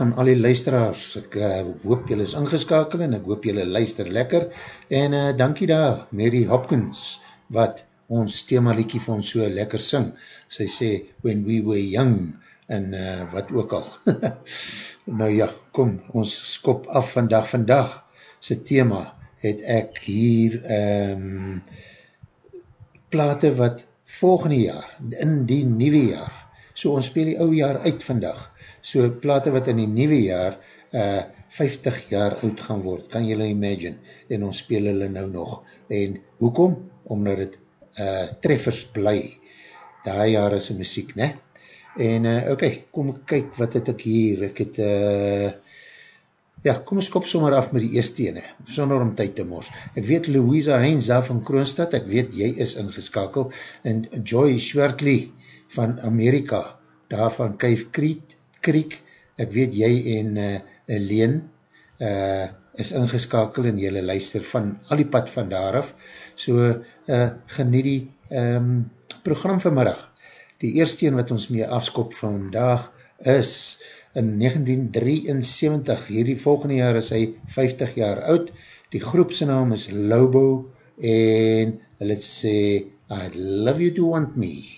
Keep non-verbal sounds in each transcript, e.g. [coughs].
aan al die luisteraars. Ek uh, hoop julle is ingeskakel en ek hoop julle luister lekker. En uh, dankie daar, Mary Hopkins, wat ons thema liekie vir ons so lekker sing. Sy sê, when we were young, en uh, wat ook al. [laughs] nou ja, kom, ons skop af vandag. Vandag, sy thema, het ek hier um, plate wat volgende jaar, in die nieuwe jaar, so ons speel die ouwe jaar uit vandag, so plate wat in die nieuwe jaar uh, 50 jaar oud gaan word, kan jylle imagine, en ons speel hulle nou nog, en hoekom? Omdat het uh, treffers bly, daar jaar is die muziek, ne? En uh, oké, okay, kom kyk wat het ek hier, ek het, uh, ja, kom ons kop sommer af met die eerste ene, sonder om tyd te mors. Ek weet Louisa Heinz daar van Kroonstad, ek weet jy is ingeskakel, en Joy Schwertley van Amerika, daar van Kuif Creek, Creek, ek weet jy en uh, Leen uh, is ingeskakel en jylle luister van al die pad van daar af, so uh, genie die um, program vanmiddag. Die eerste een wat ons mee afskop vandag is in 1973, hierdie volgende jaar is hy 50 jaar oud, die groepse naam is Lobo en hulle sê I love you to want me.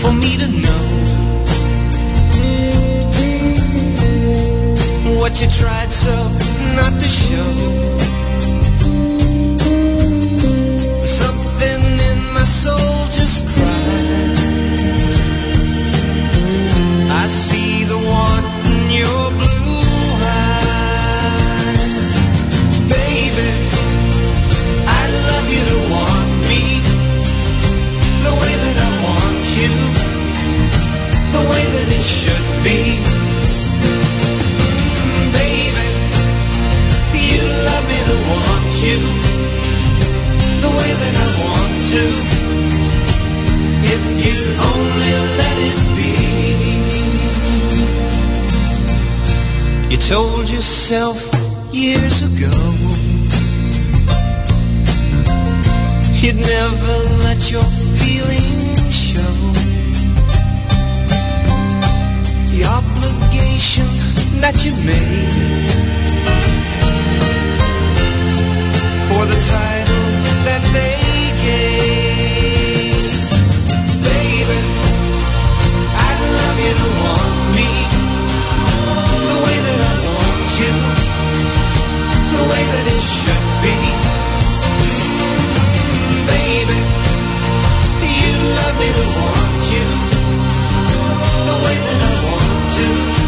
for me to know what you tried so not to show. Something in my soul just that it should be. Baby, you love me to want you, the way that I want to, if you'd only let it be. You told yourself years ago You'd never let your feelings obligation that you made. For the title that they gave. Baby, I'd love you to want me. The way that I want you. The way that it should be. Baby. You'd love me to want you. The way that I want to.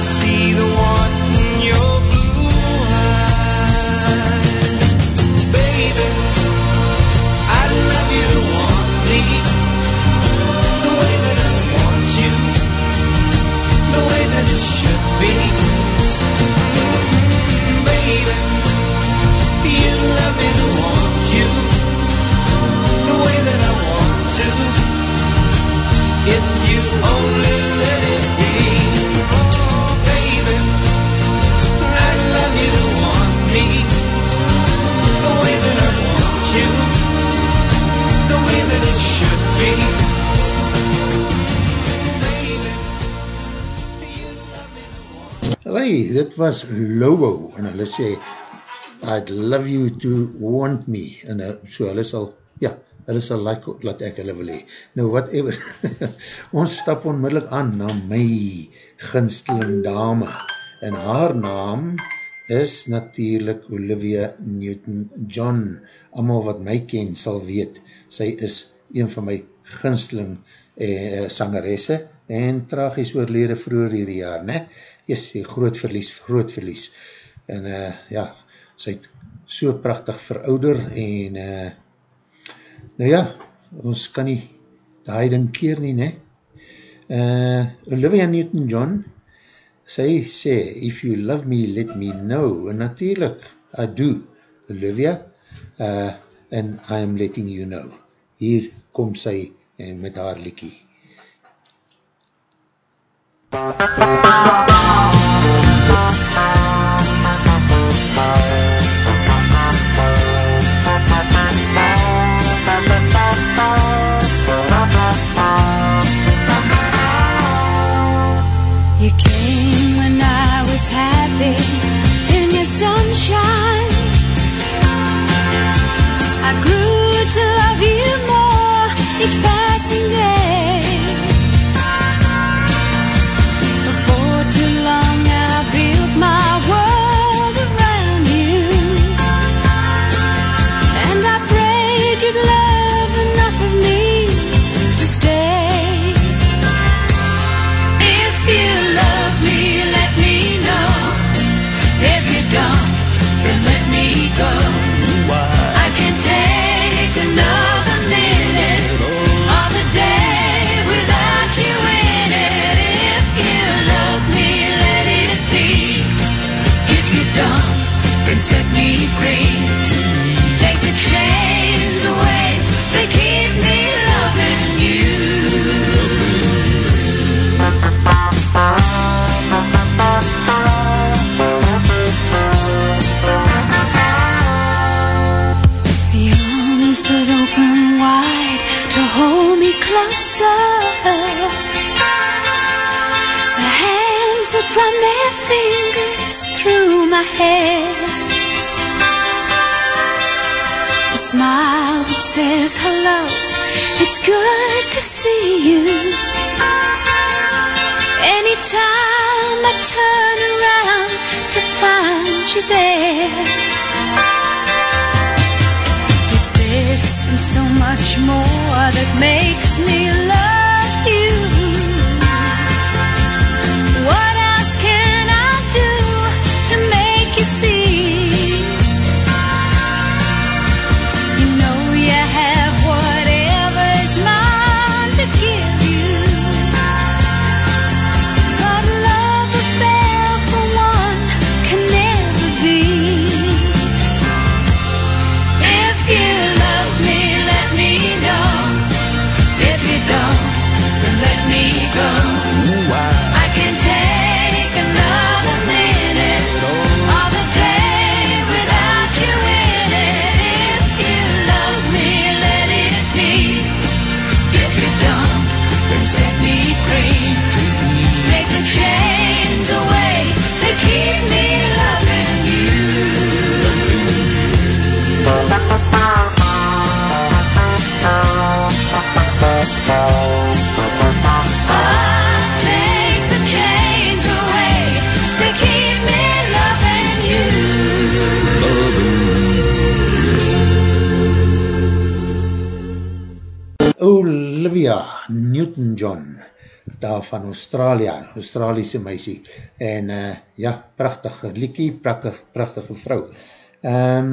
see the one dit was Lobo, en hulle sê, I'd love you to want me, en so hulle sal, ja, hulle sal like, laat ek hulle wil hee. Nou, whatever, [laughs] ons stap onmiddellik aan na my ginsteling dame, en haar naam is natuurlijk Olivia Newton-John, allemaal wat my ken sal weet, sy is een van my ginsteling eh, sangeresse, en tragies oorlede vroeger hierdie jaar, ne? Yes, groot verlies, groot verlies. En uh, ja, sy het so prachtig verouder en uh, nou ja, ons kan nie die ding keer nie, ne? Uh, Olivia Newton-John, sy sê, if you love me, let me know. En natuurlijk, I do, Olivia, uh, and I am letting you know. Hier kom sy en met haar liekie. You good to see you. Anytime I turn around to find you there. It's this and so much more that makes me love Newton-John, daar van Australië, Australiese meisie, en uh, ja, prachtige liekie, prachtige, prachtige vrou. Um,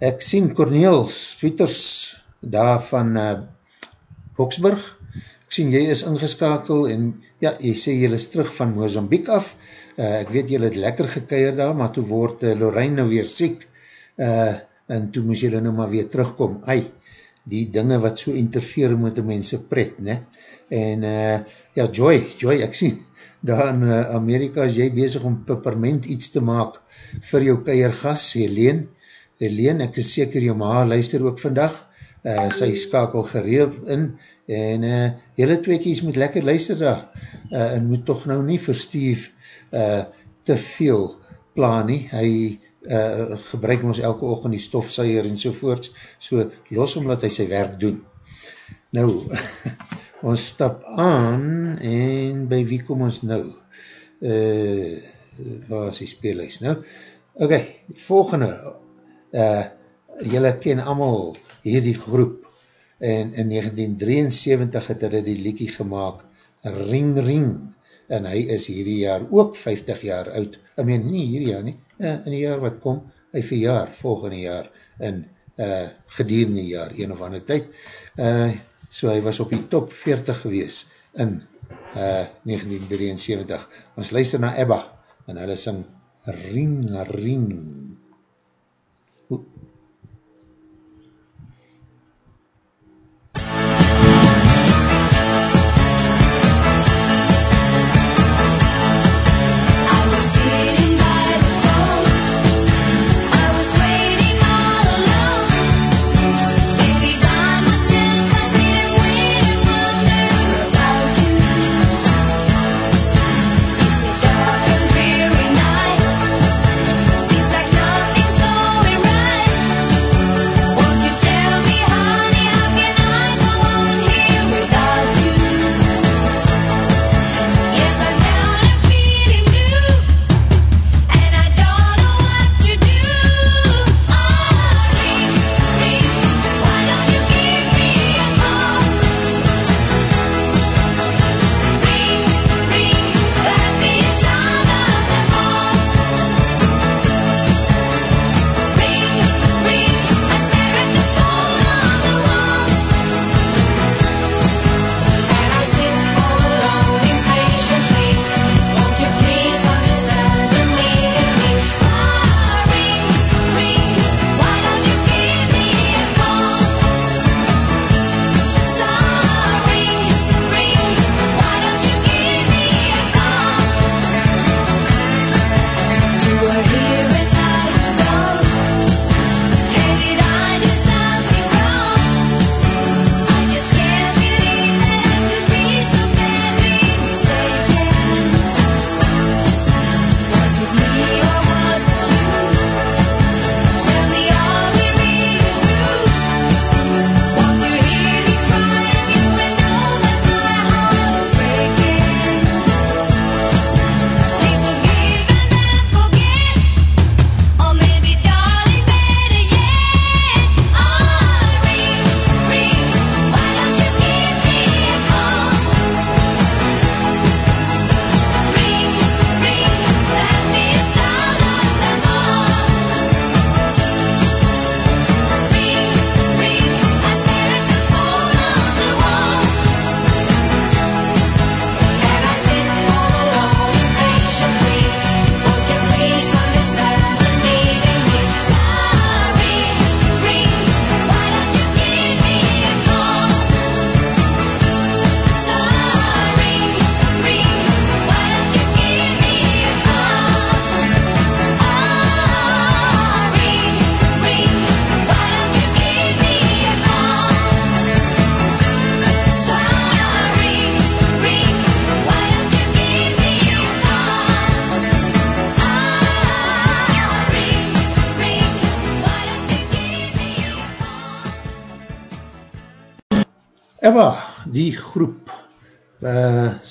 ek sien Corneels Pieters, daar van uh, Boksburg, ek sien jy is ingeskakel, en ja, jy sê jy is terug van Mozambique af, uh, ek weet jy het lekker gekeier daar, maar toe word uh, Lorraine nou weer siek, uh, en toe moes jy nou maar weer terugkom, ai, die dinge wat so interfeer met die mense pret, ne? En uh, ja, Joy, Joy, ek sien, [laughs] daar in uh, Amerika is jy bezig om peppermint iets te maak vir jou keiergas, Helene. Helene, ek is seker jou ma luister ook vandag, uh, sy skakel gereeld in, en uh, jylle tweekies moet lekker luister daar, uh, en moet toch nou nie vir Steve uh, te veel pla nie, hy uh, gebruik ons elke ochtend die stofsuier en sovoorts, so los omdat hy sy werk doen. Nou, [laughs] ons stap aan en by wie kom ons nou? Uh, waar is die speelhuis nou? Ok, volgende, uh, jylle ken allemaal hierdie groep en in 1973 het hy die liekie gemaakt Ring Ring en hy is hierdie jaar ook 50 jaar oud, I meen nie hierdie jaar nie, in die jaar wat kom, hy verjaar volgende jaar in uh, gedierende jaar, een of ander tyd. Uh, so hy was op die top 40 gewees in uh, 1973. Ons luister na Ebba en hulle sing Ring Ring.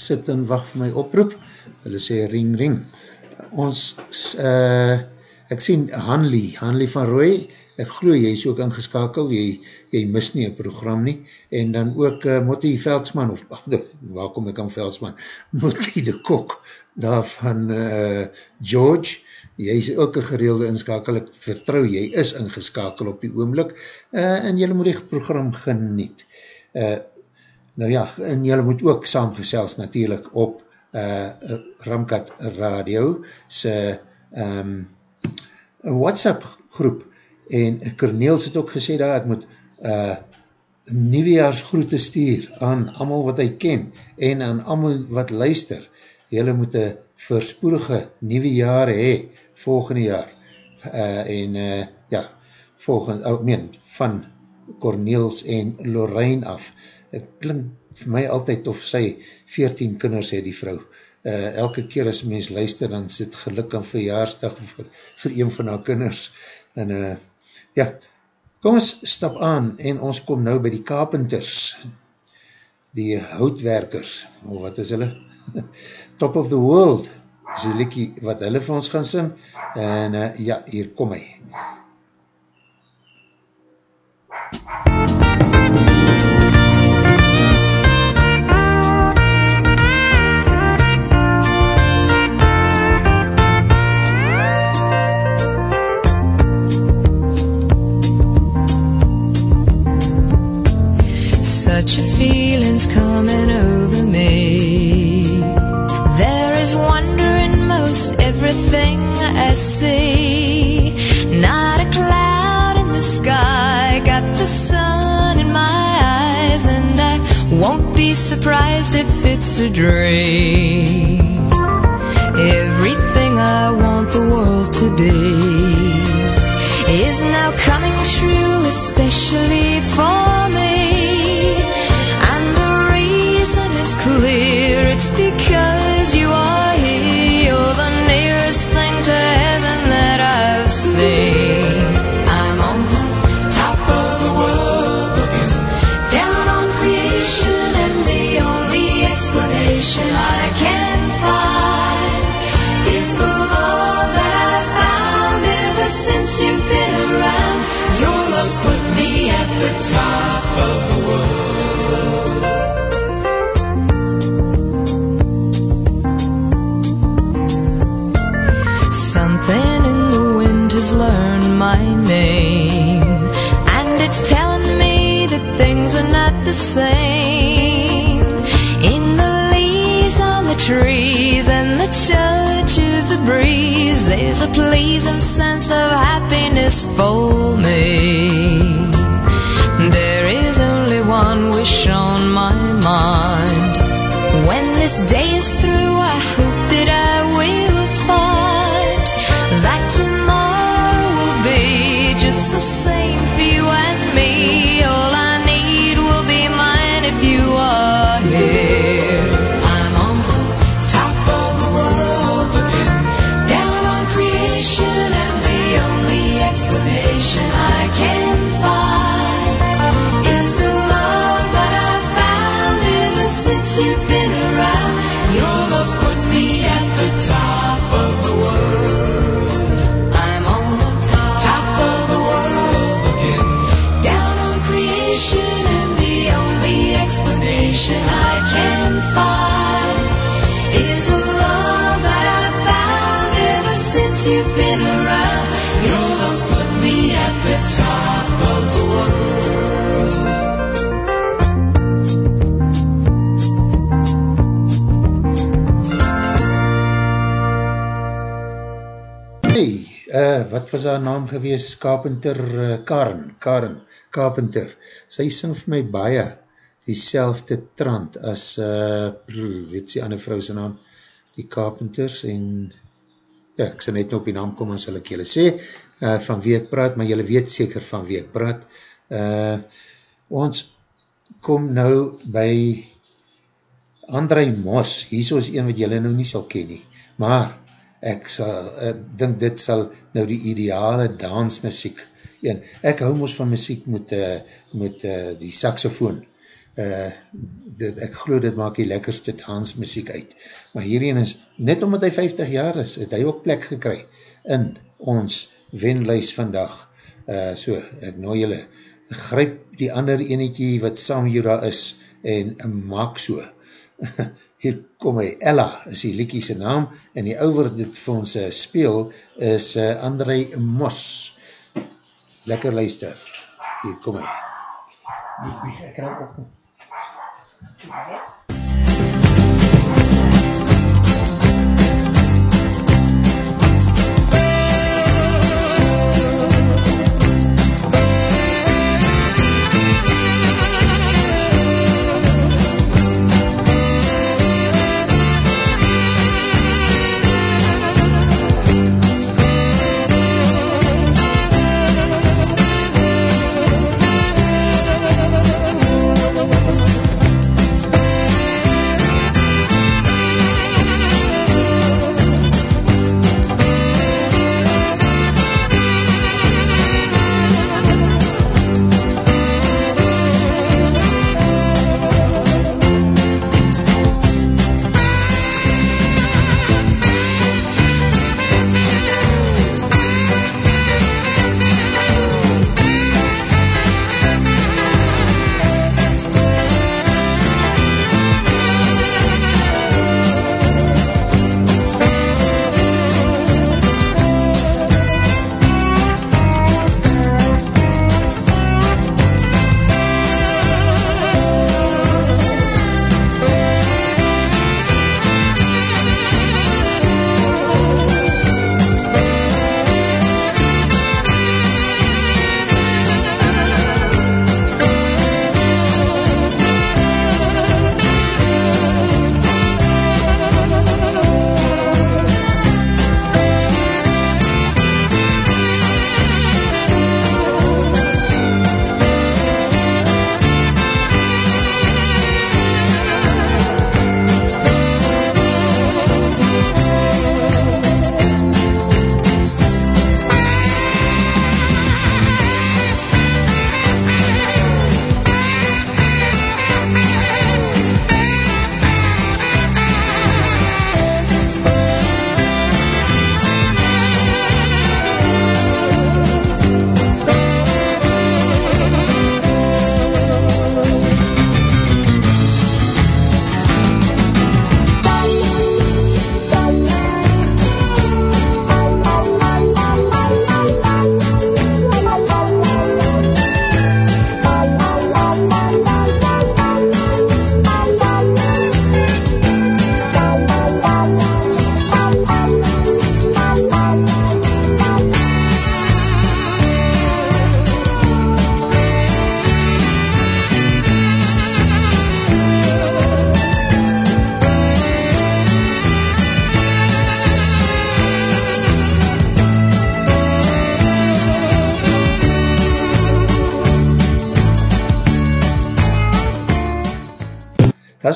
Sit en wacht vir my oproep, hulle sê ring ring, ons uh, ek sien Hanlie, Hanlie van Roy, ek glo jy is ook ingeskakel, jy, jy mis nie een program nie, en dan ook uh, Motti Veldsman, of ach, waar kom ek aan Veldsman, [laughs] Motti de Kok, daar van uh, George, jy is ook een gereelde inskakel, ek vertrouw jy is ingeskakel op die oomlik, uh, en jylle moet die program geniet. Uh, nou ja, en jylle moet ook saamgesels natuurlijk op uh, Ramkat Radio se um, WhatsApp groep en Corneels het ook gesê daar, ek moet uh, nieuwejaarsgroete stuur aan amal wat hy ken en aan amal wat luister. Jylle moet een verspoedige nieuwe jaar hee, volgende jaar. Uh, en uh, ja, volgende, oh, meen, van Corneels en Lorraine af. Het klink vir my altyd of sy 14 kinders het die vrou. uh, elke keer as mens luister, dan sit geluk aan verjaarsdag vir, vir een van haar kinders. En uh, ja, kom ons stap aan en ons kom nou by die Carpenters, die houtwerkers, of wat is hulle? [laughs] Top of the World, is die liekie wat hulle vir ons gaan sing, en uh, ja, hier kom hy. Dream. There's a pleasing sense of happiness for me. One wish on my mind. When this day is through, I hope that I will find that tomorrow will be just the same wat was haar naam gewees? Carpenter, uh, Karen, Karen, Carpenter. Sy sing vir my baie die selfde trant as, uh, weet sy ander vrou sy naam, die Carpenters en, ja, ek sal net nou op die naam kom, en sal ek julle sê, uh, van wie ek praat, maar julle weet seker van wie ek praat. Uh, ons kom nou by André Mos, hier is een wat julle nou nie sal ken nie, maar ek sal, ek dink dit sal nou die ideale dansmusiek, en ek hou mos van muziek met, uh, met uh, die saxofoon, uh, dit, ek geloof dit maak die lekkerste dansmusiek uit, maar hierin is, net omdat hy 50 jaar is, het hy ook plek gekry in ons wenlijst vandag, uh, so, ek nooi julle, gryp die ander enetjie wat saam hier daar is, en maak so, [laughs] hier kom hy, Ella is die liekie sy naam, en die ouwer dit vir ons uh, speel, is uh, André Mos. Lekker luister, hier kom hy. Ek krijg ook. Thank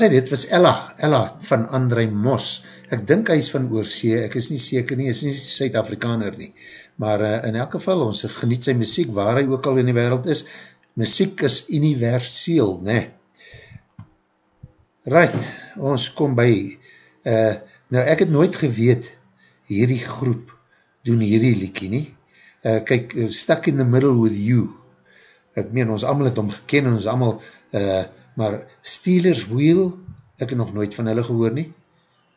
sê dit was Ella, Ella van André Mos, ek dink hy is van Oorsee, ek is nie seker nie, is nie Suid-Afrikaner nie, maar uh, in elk geval, ons geniet sy muziek, waar hy ook al in die wereld is, muziek is universeel, ne? Right, ons kom by, uh, nou ek het nooit geweet, hierdie groep doen hierdie liekie nie, uh, kyk, Stuck in the Middle with You, ek meen, ons allemaal het om geken, en ons allemaal, uh, maar Steelers Wheel, ek het nog nooit van hulle gehoor nie,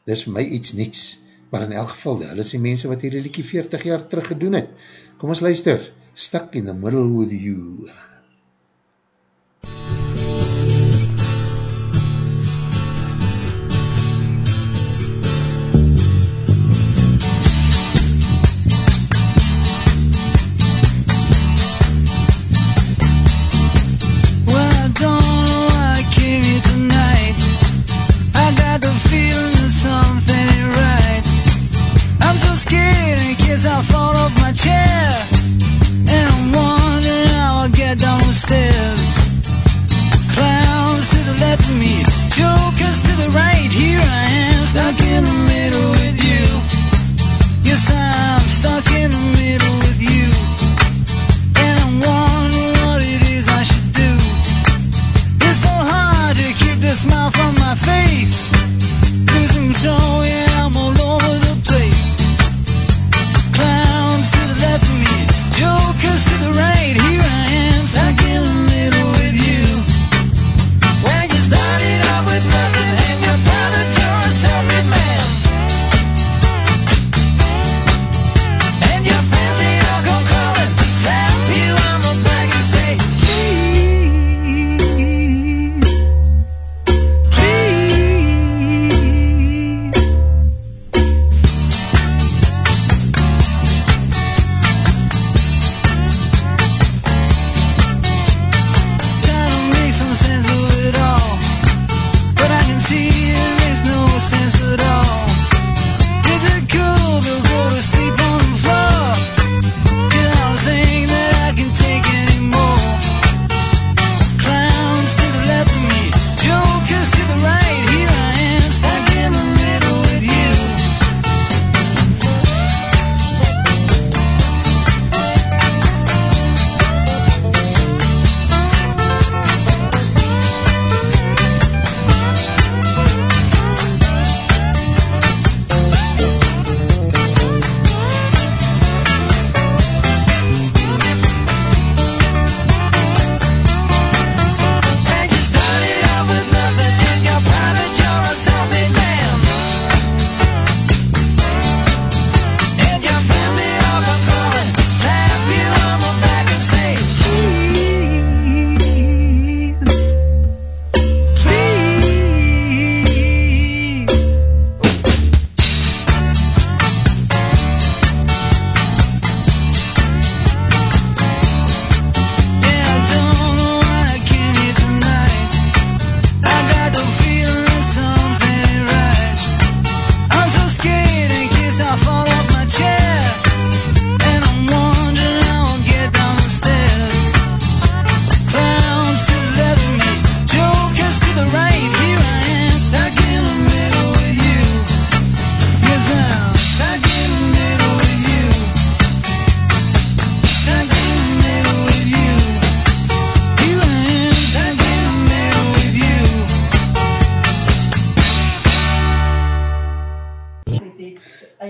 dis my iets niets, maar in elk geval, hulle is die mense wat hierdie liekie 40 jaar terug gedoen het. Kom ons luister, Stuck in the Middle with You. Well, scared I fall off my chair. And I'm wondering how I'll get down the stairs. Clowns to the left of me, jokers to the right. Here I am, stuck in the middle with you. Yes, I'm stuck in the middle with you. And I'm wondering what it is I should do. It's so hard to keep the smile from my face.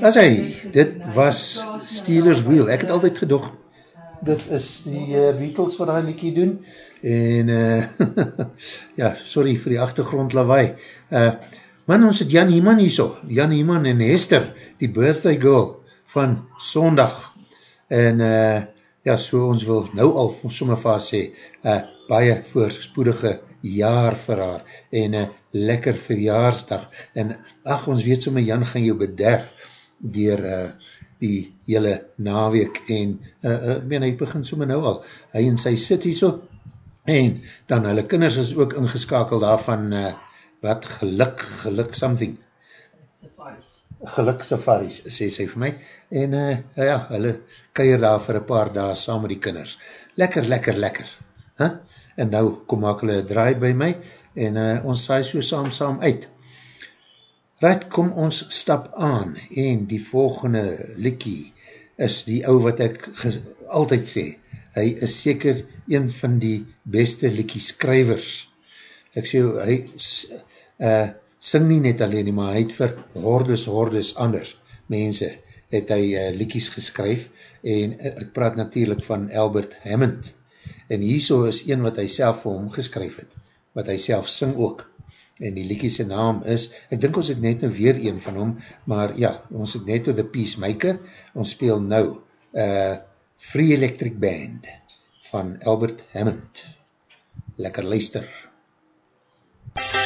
As hy, dit was Steelers Wheel, ek het altyd gedoog, dit is die uh, Beatles wat die liekie doen, en uh, [laughs] ja, sorry vir die achtergrond lawaai. Uh, man, ons het Jan Heeman hier so, Jan Heeman en Hester, die birthday girl van Sondag, en uh, ja, so ons wil nou al sommer vir haar sê, uh, baie voorspoedige jaar vir haar, en uh, lekker verjaarsdag, en ach, ons weet sommer, Jan gaan jou bederf, dier uh, die hele naweek, en uh, ek meen, hy begin sommer nou al, hy en sy sit hier so, en dan hulle kinders is ook ingeskakeld daarvan, uh, wat geluk, geluk something, geluk safaris, sê sy vir my, en uh, ja, hulle keier daar vir een paar dae saam met die kinders. Lekker, lekker, lekker. huh? en nou kom maak hulle draai by my, en uh, ons saai so saam saam uit. Right, kom ons stap aan, en die volgende likkie is die ou wat ek altyd sê, hy is seker een van die beste likkie skrywers. Ek sê, hy uh, sing nie net alleen nie, maar hy het vir hordes, hordes anders mense, het hy uh, likkies geskryf, en uh, ek praat natuurlijk van Albert Hammond, en hierso is een wat hy self vir hom geskryf het, wat hy self sing ook, en die liekie sy naam is, ek dink ons het net nou weer een van hom, maar ja, ons het net nou The Peacemaker, ons speel nou uh, Free Electric Band van Albert Hammond. Lekker luister. MUZIEK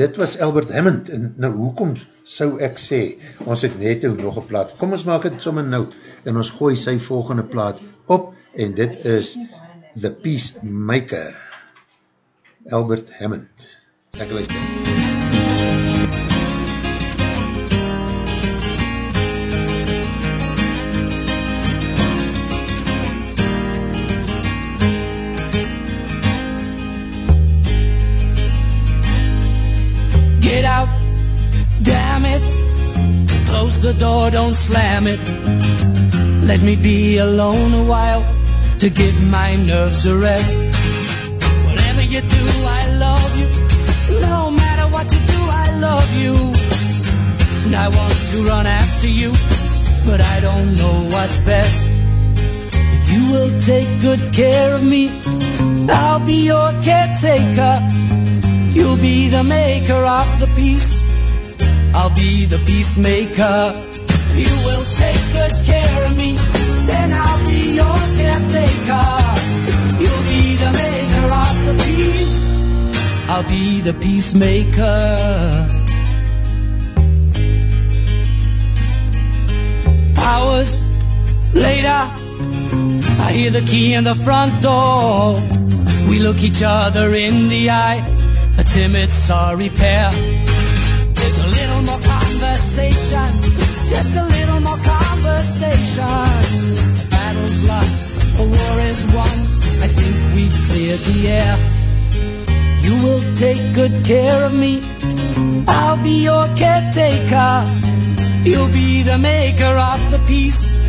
dit was Albert Hammond, en nou hoekom sou ek sê, ons het net nou nog een plaat, kom ons maak het sommer nou, en ons gooi sy volgende plaat op, en dit is The Peacemaker, Albert Hammond. Lekker luister. The door, don't slam it. Let me be alone a while to give my nerves a rest. Whatever you do, I love you. No matter what you do, I love you. And I want to run after you but I don't know what's best. If you will take good care of me, I'll be your caretaker. You'll be the maker of the peace. I'll be the peacemaker. You will take good care of me, then I'll be your caretaker. You'll be the maker of the peace. I'll be the peacemaker. Hours later, I hear the key in the front door. We look each other in the eye, a timid sorry pair. There's a little more conversation, just a little more conversation. The battle's lost, a war is won. I think we've cleared the air. You will take good care of me. I'll be your caretaker. You'll be the maker of the peace.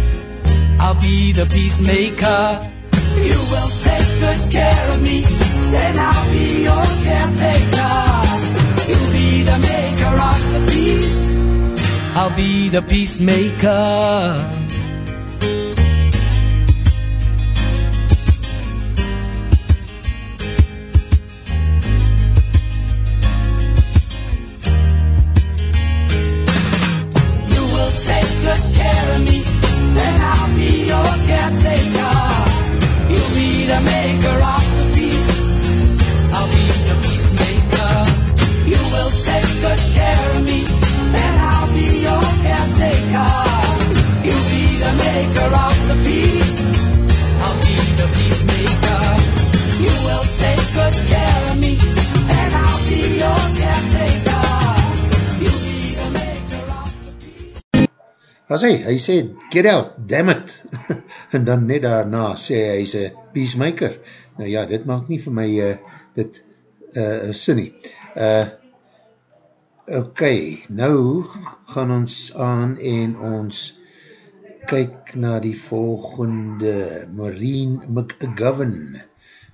I'll be the peacemaker. You will take good care of me. Then I'll be your caretaker. Be the maker of the peace. I'll be the peacemaker. As hy, hy sê, get out, damn it. [laughs] en dan net daarna sê hy, hy is a peacemaker. Nou ja, dit maak nie vir my uh, dit uh, sin nie. Uh, ok, nou gaan ons aan en ons kyk na die volgende Maureen McGovern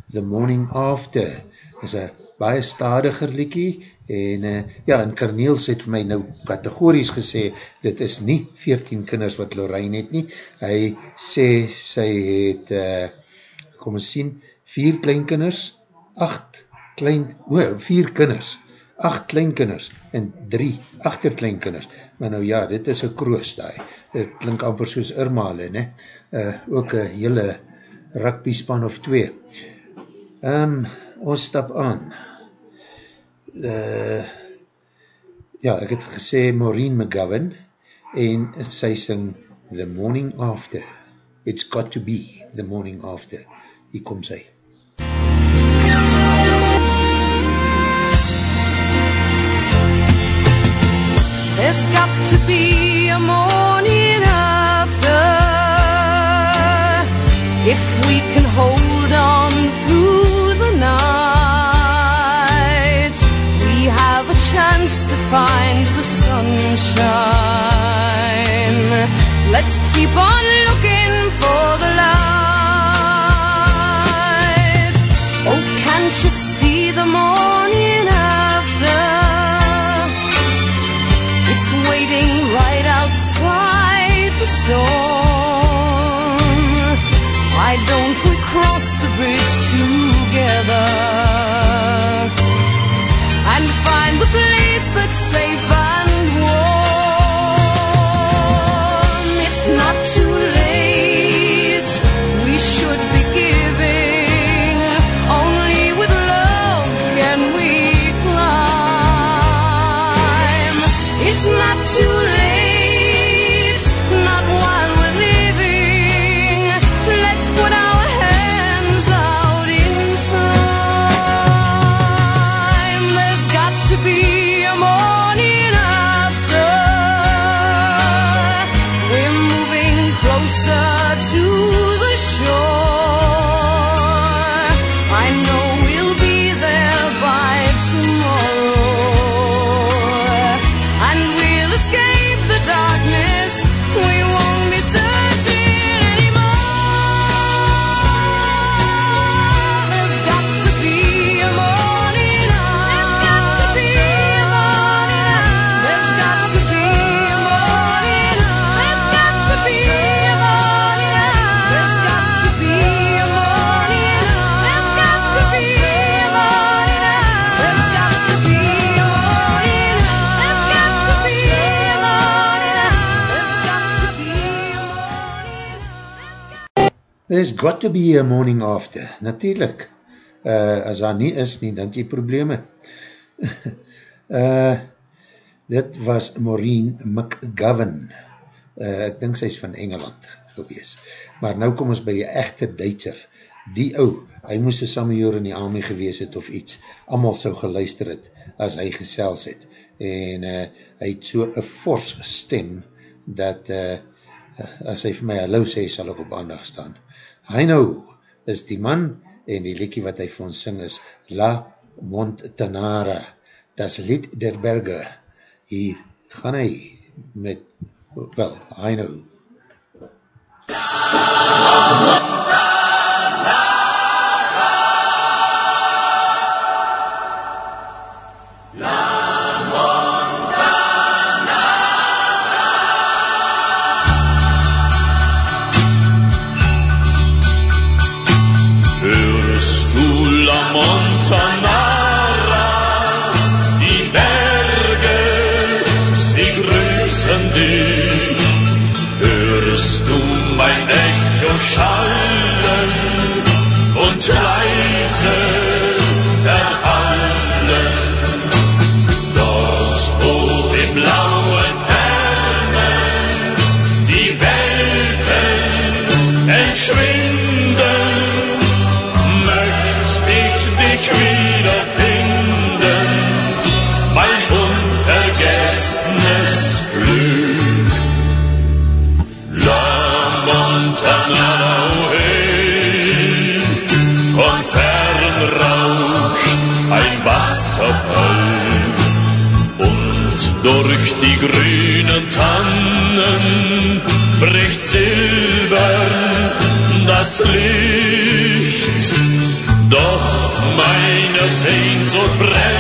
The Morning After is een baie stadiger liekie en uh, ja, en Karneels het vir my nou kategories gesê, dit is nie 14 kinders wat Lorraine het nie, hy sê sy het uh, kom ons sien, 4 kleinkinders 8 klein, oh, 4 kinders 8 kleinkinders en 3 achterkleinkinders, maar nou ja, dit is een kroos daai, dit klink amper soos Irmale, ne? Uh, ook een hele rugby span of 2 um, ons stap aan uh, ja, ek het gesê Maureen McGovern en sy sing The Morning After. It's Got To Be The Morning After. Hier kom sy. There's got to be a morning after. If we can hold on through chance to find the sunshine. Let's keep on looking for the light. Oh, can't you see the morning after? It's waiting right outside the storm. Why don't we cross the bridge together find the place that's safe There's got to be a morning after, natuurlijk. Uh, as daar nie is nie, dan jy probleme. uh, [laughs] dit was Maureen McGovern. Uh, ek dink sy is van Engeland gewees. Maar nou kom ons by een echte Duitser. Die ou, hy moest een samenjoor in die army gewees het of iets. Amal sou geluister het as hy gesels het. En uh, hy het so een fors stem dat uh, as hy vir my hallo sê, sal ek op aandag staan. Heino is die man en die liekie wat hy vir ons sing is La Montanara. Das lied der berge. Hier gaan hy met, wel, Heino. La Montanara das Licht. Doch meine Sehnsucht brennt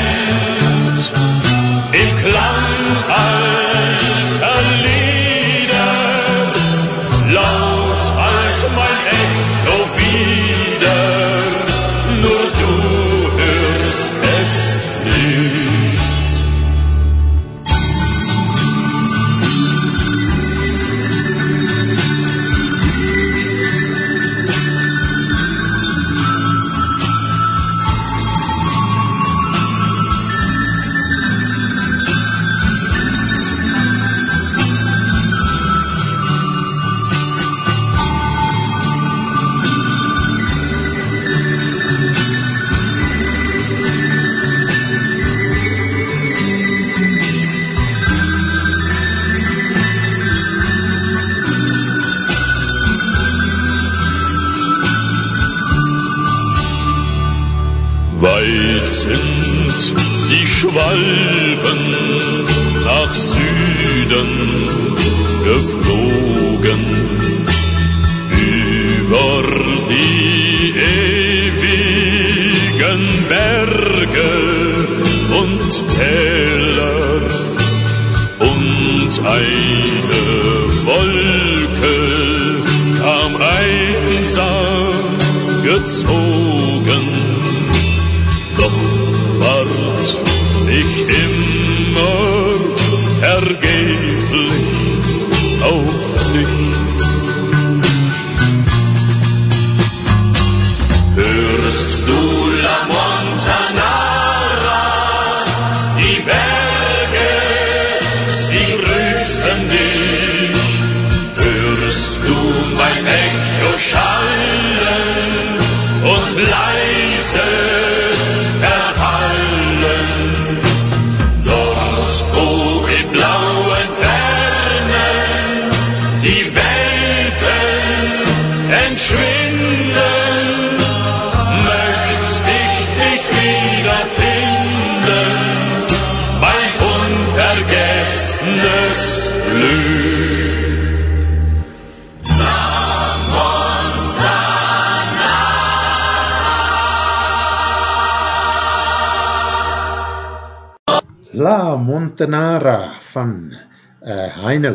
Montanara van uh, Heino.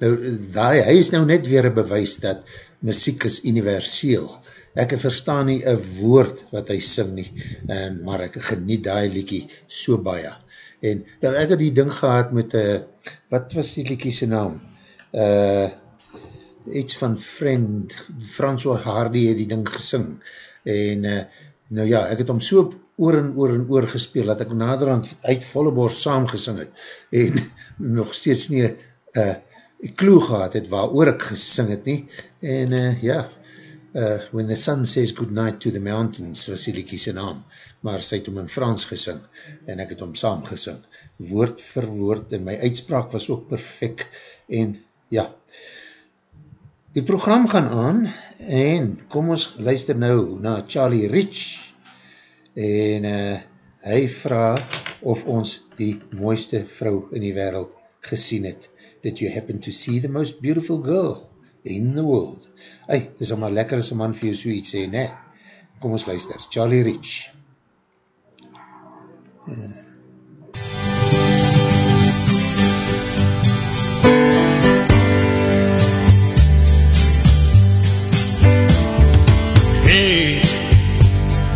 Nou, die, hy is nou net weer een bewys dat muziek is universeel. Ek verstaan nie een woord wat hy sing nie, en, maar ek geniet die liekie so baie. En nou, ek het die ding gehad met, uh, wat was die liekie sy naam? Uh, iets van Friend, François Hardy het die ding gesing, en uh, nou ja, ek het om so oor en oor en oor gespeel, dat ek naderhand uit volle borst saam gesing het, en [laughs] nog steeds nie uh, kloe gehad het waar oor ek gesing het nie, en uh, ja, uh, When the Sun Says Goodnight to the Mountains was die liekie sy naam, maar sy het om in Frans gesing, en ek het om saam gesing, woord vir woord, en my uitspraak was ook perfect, en ja, die program gaan aan, en kom ons luister nou na Charlie Rich, en uh, hy vraag of ons die mooiste vrou in die wereld gesien het, that you happen to see the most beautiful girl in the world. Hey, dis allemaal lekker as een man vir jou so iets sê, ne? Kom ons luister, Charlie Rich. Uh.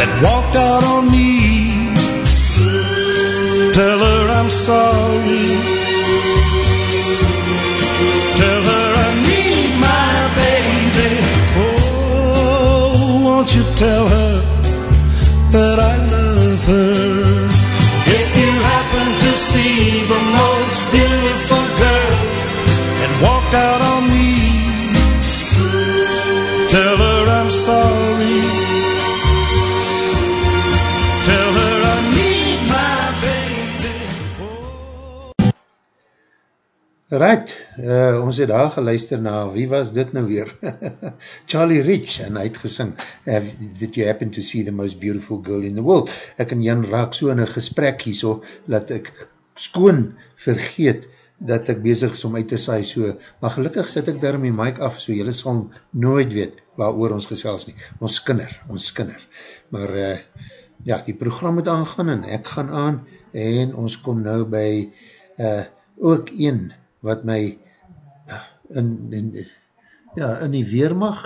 that walked out on me, tell her I'm sorry. Tell her I need my baby. Oh, won't you tell her Right, uh, ons het daar geluister na, wie was dit nou weer? [laughs] Charlie Rich, en hy het gesing, Did you happen to see the most beautiful girl in the world? Ek en Jan raak so in een gesprek hier so, dat ek skoon vergeet, dat ek bezig is om uit te saai so, maar gelukkig sit ek daar my mic af, so jylle sal nooit weet waar oor ons gesels nie. Ons skinner, ons skinner. Maar uh, ja, die program moet aangaan en ek gaan aan, en ons kom nou by uh, ook een wat my in, in, ja, in die weermag,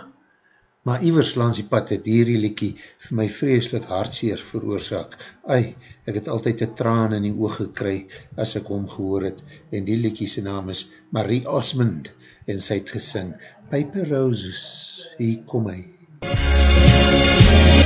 maar iwers langs die pad het hierdie liekie vir my vreselik hartseer veroorzaak. Ai, ek het altyd een traan in die oog gekry as ek hom gehoor het, en die liekie sy naam is Marie Osmond, en sy het gesing, Paper Roses, hier kom hy. I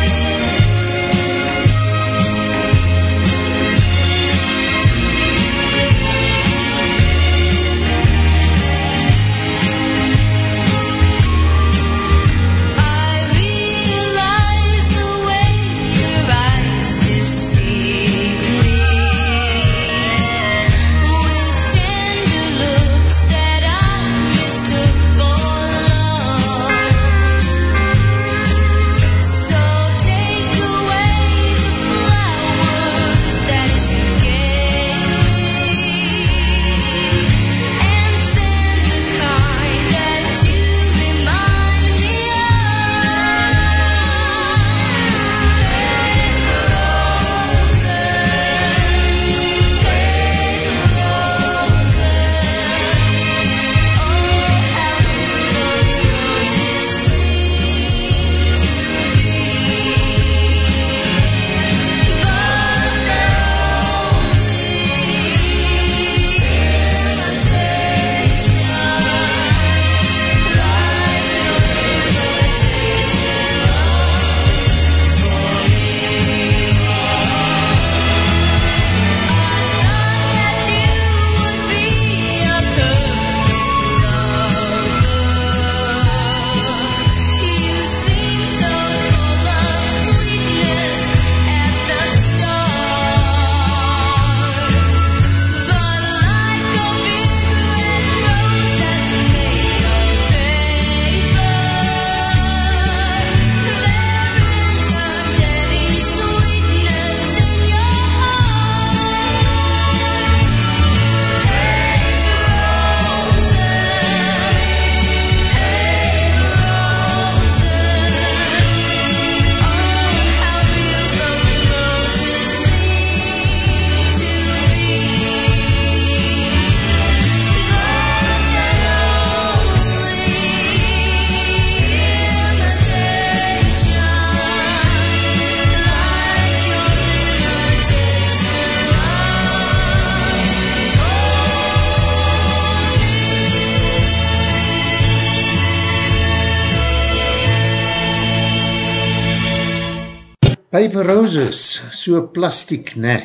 Roses, so plastiek, ne?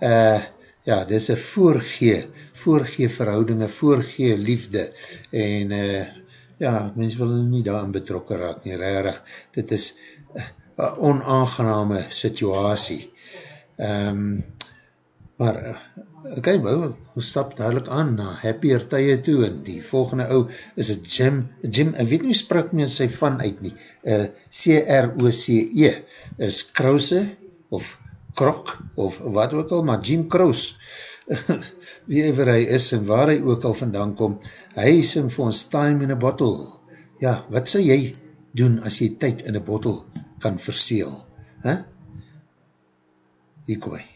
Uh, ja, dit is een voorgee, voorgee verhouding, een voorgee liefde, en uh, ja, mens wil nie daarin betrokken raak nie, rarig. Dit is een onaangename situasie. Um, maar, ok, we stap duidelijk aan na happier tye toe, en die volgende ou is een Jim, Jim, ek weet nie, sprak my sy van uit nie, uh, C-R-O-C-E, is Krause, of Krok, of wat ook al, maar Jim Krause, [laughs] wie ever hy is, en waar hy ook al vandaan kom, hy sing vir ons time in a bottle, ja, wat sal jy doen as jy tyd in a bottle kan verseel, hè? Hier kom hy.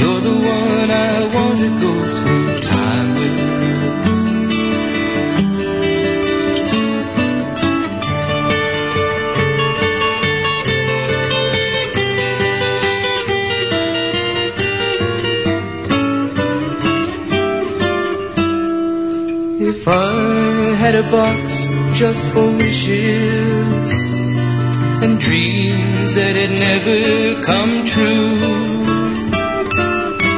you're the one I want to go through time with. If I had a box just for wishes and dreams that had never come true,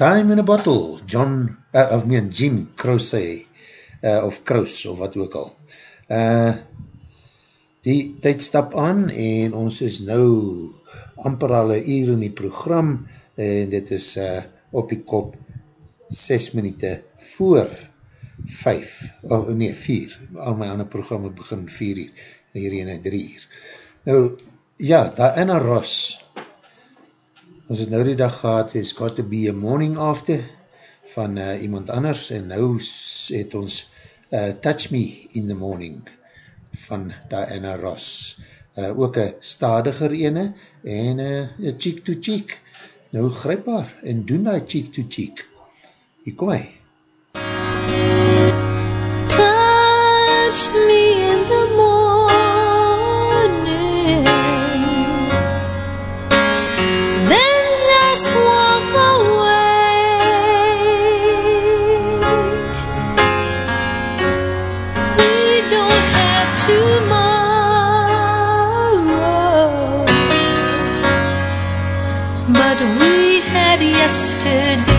Time in a Bottle, John, uh, of meen Jim Croce, uh, of Kroos, of wat ook al. Uh, die tyd stap aan en ons is nou amper al een uur in die program en dit is uh, op die kop 6 minute voor 5, of oh, nee 4, al my ander programme begin 4 uur, hier in 3 uur. Nou, ja, Diana Ross, ons het nou die dag gehad, it's got to be a morning after, van uh, iemand anders, en nou het ons uh, Touch Me in the Morning, van Diana Ross. Uh, ook een stadiger ene, en uh, cheek to cheek. Nou grijp haar, en doen die cheek to cheek. Hier kom hy. Touch yesterday.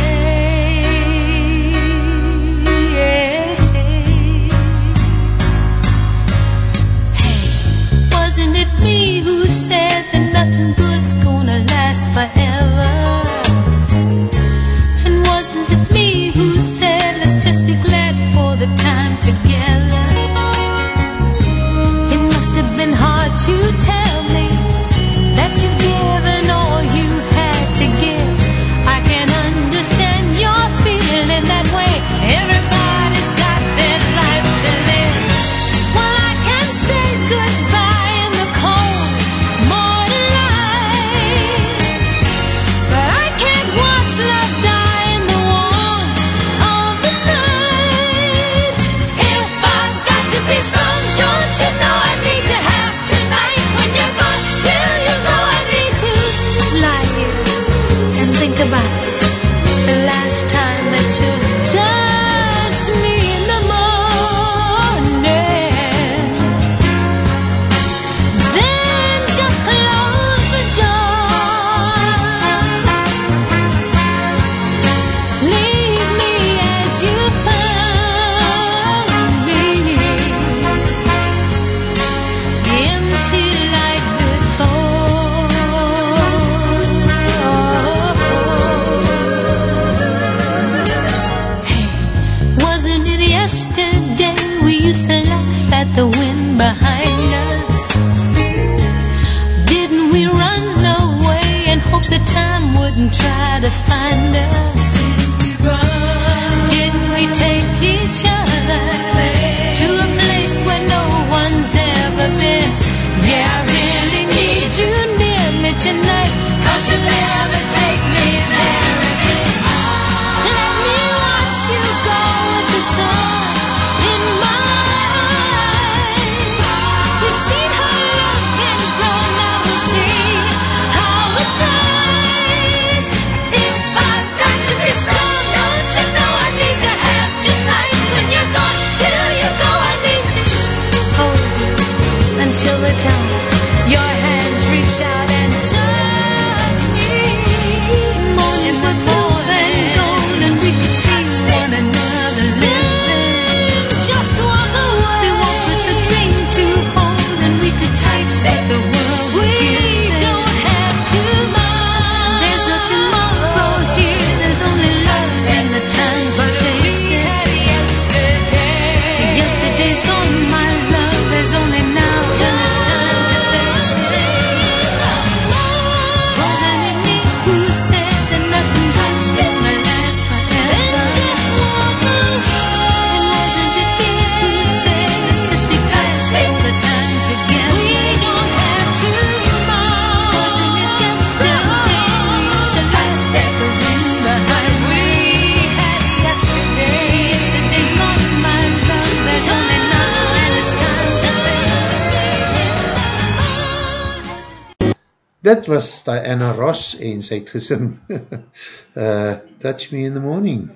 Sy het gesing uh, Touch Me in the Morning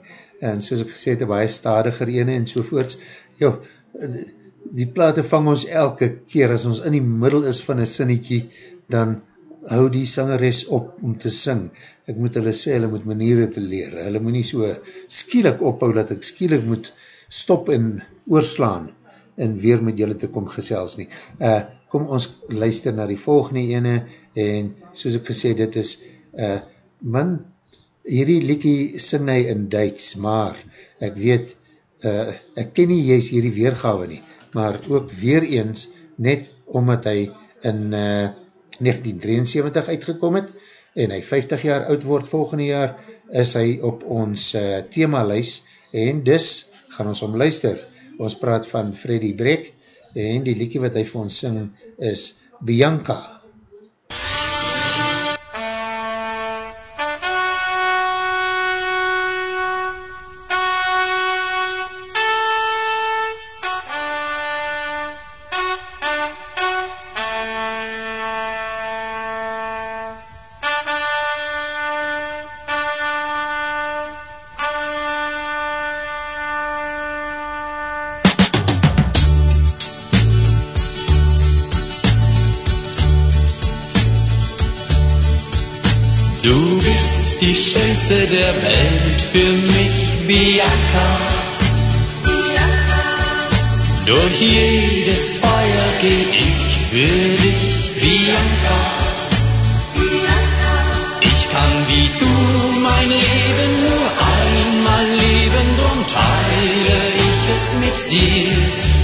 en soos ek gesê het, een baie stadiger ene en sovoorts. Jo, die plate vang ons elke keer as ons in die middel is van een sinnetjie, dan hou die sangeres op om te sing. Ek moet hulle sê, hulle moet maniere te leer. Hulle moet nie so skielik ophou dat ek skielik moet stop en oorslaan en weer met julle te kom gesels nie. Uh, kom ons luister na die volgende ene en soos ek gesê, dit is uh, man, hierdie liekie sing hy in Duits, maar ek weet, uh, ek ken nie juist hierdie weergawe nie, maar ook weer eens, net omdat hy in uh, 1973 uitgekom het, en hy 50 jaar oud word volgende jaar, is hy op ons uh, themalijs, en dus gaan ons omluister. Ons praat van Freddy Breck, en die liekie wat hy vir ons sing is Bianca. Du schönste der Welt für mich, Bianca. Durch jedes Feuer geh ich für dich, Bianca. Ich kann wie du mein Leben nur einmal leben, drum teile ich es mit dir.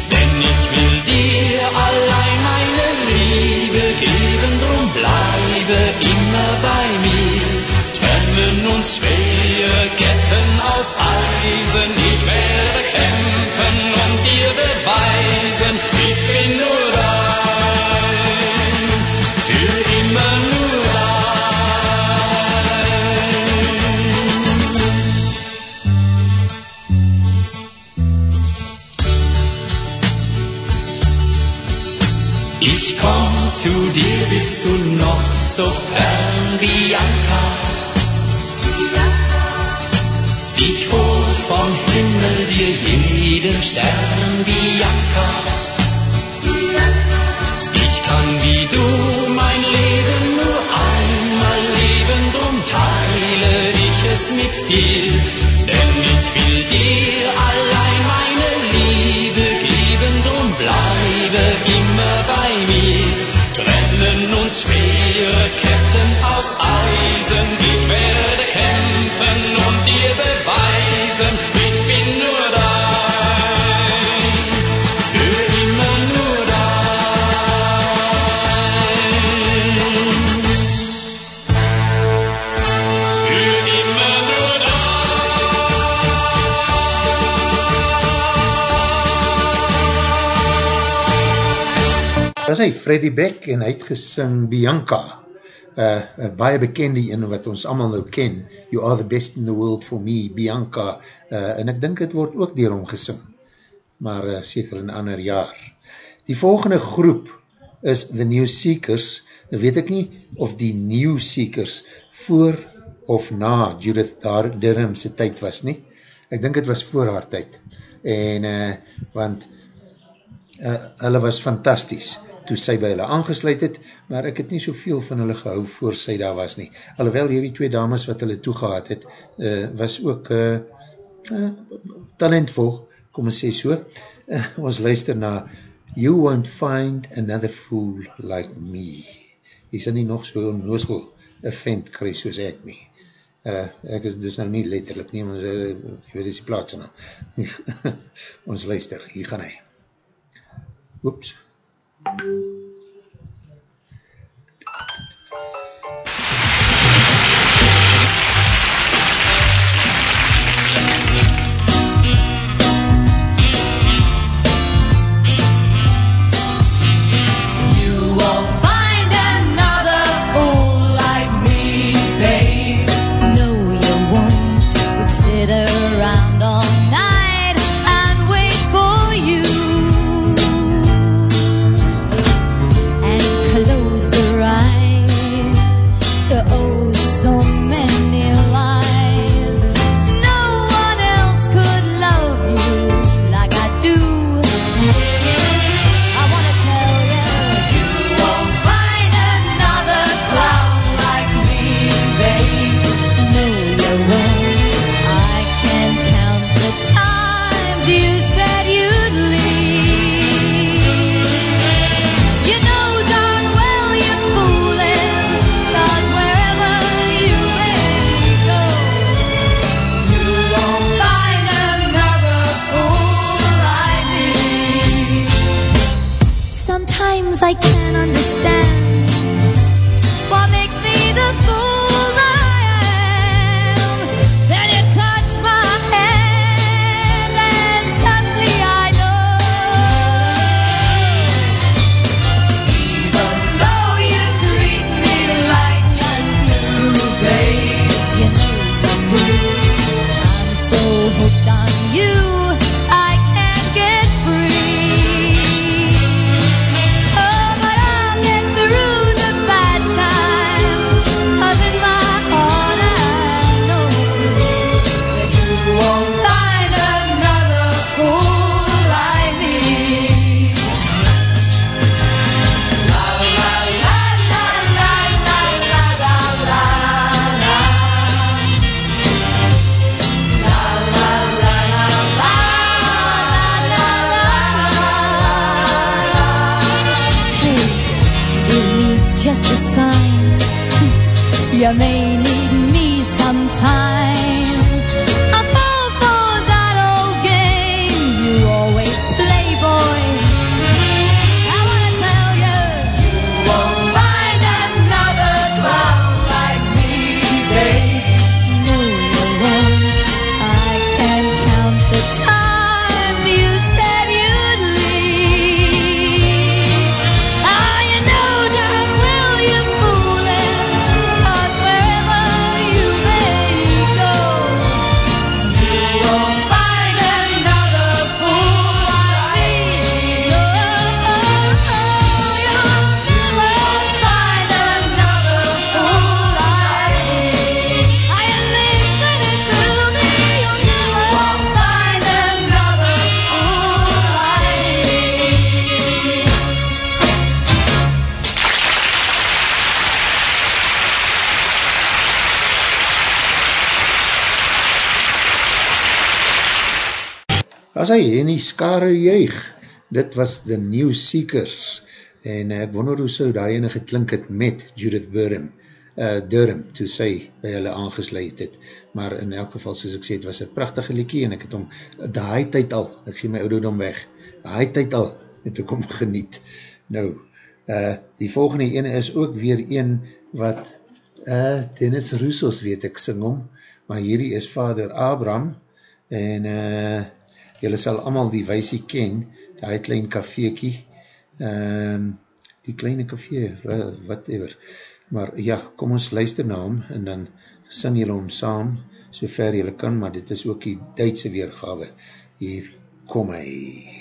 reached. Was hy Freddy Beck en hy het gesing Bianca, uh, baie bekende ene wat ons allemaal nou ken, You are the best in the world for me, Bianca, uh, en ek dink het word ook dier hom gesing, maar uh, seker in ander jaar. Die volgende groep is The New Seekers, nou weet ek nie of die New Seekers voor of na Judith Durham sy tyd was nie, ek dink het was voor haar tyd, en uh, want uh, hulle was fantasties, toe sy by hulle aangesluit het, maar ek het nie soveel van hulle gehou voor sy daar was nie. Alhoewel hierdie twee dames wat hulle toegehad het, uh, was ook uh, uh, talentvol, kom ons sê so. Uh, ons luister na You won't find another fool like me. Jy sal nie nog so onnooskel een vent kry soos ek nie. Uh, ek is dus nou nie letterlijk nie, maar uh, jy weet is die plaats nou. [laughs] ons luister, hier gaan hy. Oeps. You hy en die skare juig, dit was The New Seekers, en ek wonder hoe so die ene geklink het met Judith Durham, uh, Durham, toe sy by hulle aangesluit het, maar in elk geval, soos ek sê, het was een prachtige liekie, en ek het om, die tyd al, ek gee my ouderdom weg, die tyd al, het ek om geniet. Nou, uh, die volgende ene is ook weer een wat uh, Dennis Roussos weet ek sing om, maar hierdie is vader Abraham, en uh, jylle sal allemaal die weisie ken, die klein kafeekie, um, die kleine kafee, whatever, maar ja, kom ons luister na hom, en dan sing jylle hom saam, so ver jylle kan, maar dit is ook die Duitse weergawe, hier kom hy.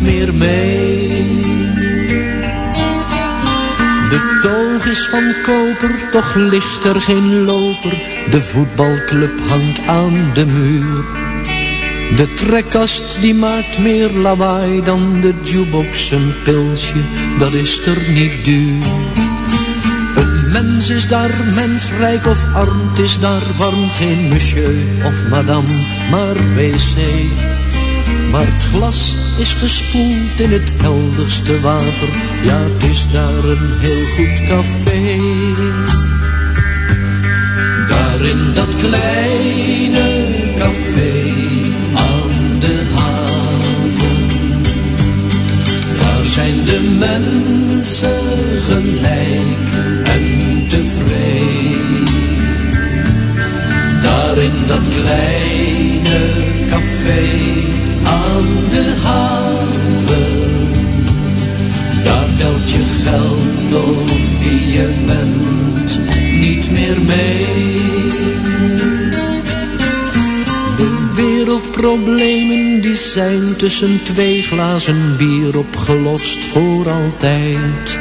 meer mee. De toog is van koper, toch ligt er geen loper. De voetbalclub hangt aan de muur. De trekkast die maakt meer lawaai dan de jukebox een pilsje, dat is er niet duur. Een mens is daar mens, rijk of arm, is daar warm, geen monsieur of madame, maar wc. Maar het glas is gespoeld in het helderste water, ja het is daar een heel goed café. Daar in dat kleine café aan de haven, daar zijn de mensen gelijk en tevreden. Daar in dat kleine café aan de haven, daar telt je geld of bent niet meer mee. De wereldproblemen die zijn tussen twee glazen bier opgelost voor altijd.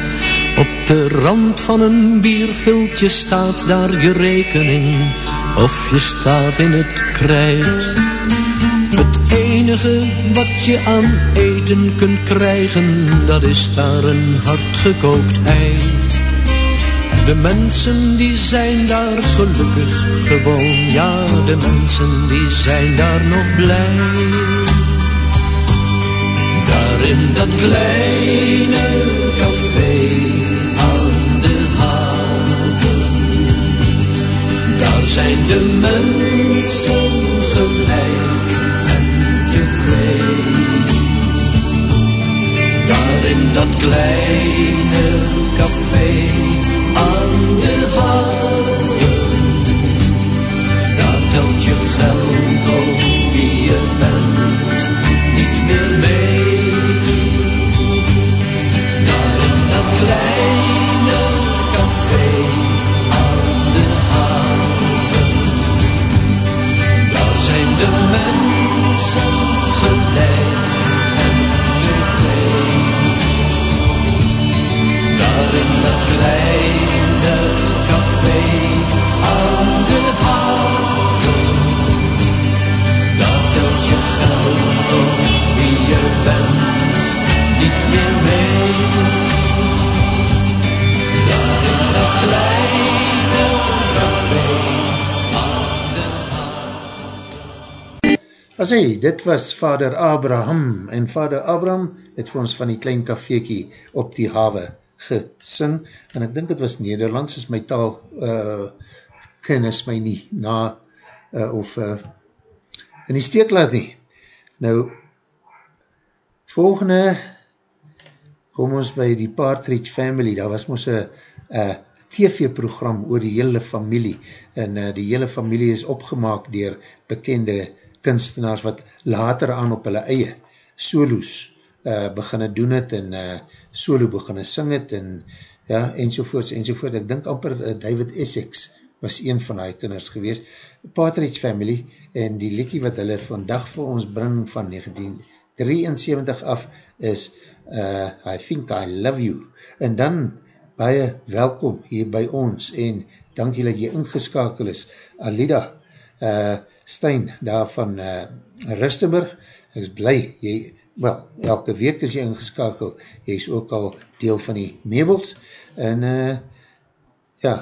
Op de rand van een bierviltje staat daar je rekening of je staat in het krijt. Het enige wat je aan eten kunt krijgen, dat is daar een hardgekookt ei. De mensen die zijn daar gelukkig gewoon, ja de mensen die zijn daar nog blij. Daar in dat kleine kleine Café an der Haare. in dat kleine café aan de haven. Daar telt je geld op wie je bent niet meer mee. Daar in dat kleine café aan de haven. As hy, dit was vader Abraham en vader Abraham het vir ons van die klein kafeekie op die haven gesing, en ek dink het was Nederlands, is my taal uh, kennis my nie na, uh, of uh, in die steek laat nie. Nou, volgende, kom ons by die Partridge Family, daar was ons een TV-program oor die hele familie, en uh, die hele familie is opgemaak dier bekende kunstenaars wat later aan op hulle eie solos uh, beginne doen het en uh, solo beginne sing het en ja, enzovoorts, enzovoorts. Ek dink amper uh, David Essex was een van die kinders gewees. Partridge Family en die liekie wat hulle vandag vir ons bring van 1973 af is uh, I Think I Love You. En dan baie welkom hier by ons en dankie dat jy ingeskakel is. Alida, uh, Stein daar van uh, Rustenburg, ek is blij, jy, wel, elke week is jy ingeskakel, jy is ook al deel van die meubels, en uh, ja,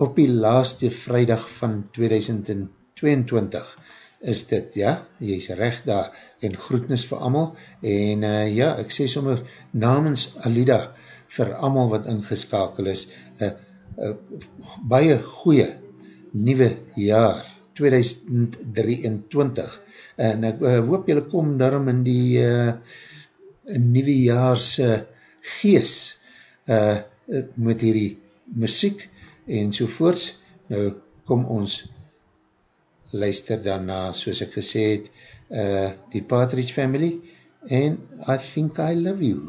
op die laaste vrijdag van 2022 is dit, ja, jy is recht daar, en groetnis vir amal, en uh, ja, ek sê sommer namens Alida, vir amal wat ingeskakel is, uh, uh, baie goeie nieuwe jaar, 2023 en ek uh, hoop julle kom daarom in die uh, nieuwejaarse gees uh, met hierdie muziek en sovoorts nou kom ons luister daarna soos ek gesê het uh, die Partridge Family en I Think I Love You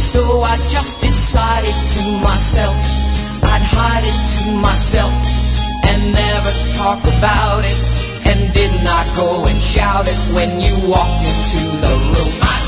so I just decided to myself. I'd hide it to myself and never talk about it. And did not go and shout it when you walked into the room? I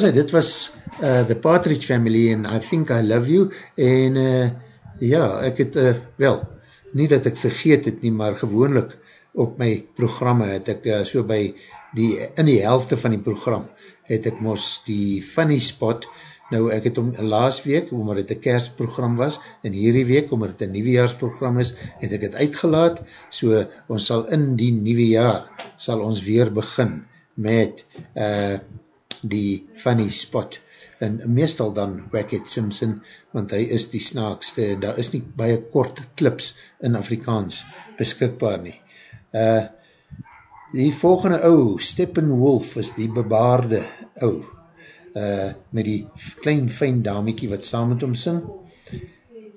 As hy, dit was uh, The Partridge Family en I Think I Love You en uh, ja, ek het, uh, wel, nie dat ek vergeet het nie, maar gewoonlik op my programme het ek uh, so by die, in die helfte van die program het ek mos die funny spot. Nou, ek het om laas week, omdat het een kerstprogram was, en hierdie week, omdat het een nieuwejaarsprogram is, het ek het uitgelaat, so ons sal in die nieuwe jaar, sal ons weer begin met uh, die funny spot, en meestal dan Wackett Simpson, want hy is die snaakste, en daar is nie baie kort clips in Afrikaans beskikbaar nie. Uh, die volgende ou, Steppenwolf, is die bebaarde ou, uh, met die klein fijn damiekie wat saam met hom sing.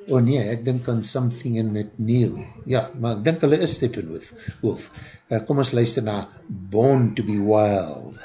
O oh nee, ek dink aan Something in it Neil. Ja, maar ek dink hulle is Steppenwolf. Wolf. Uh, kom ons luister na Born to be Wild.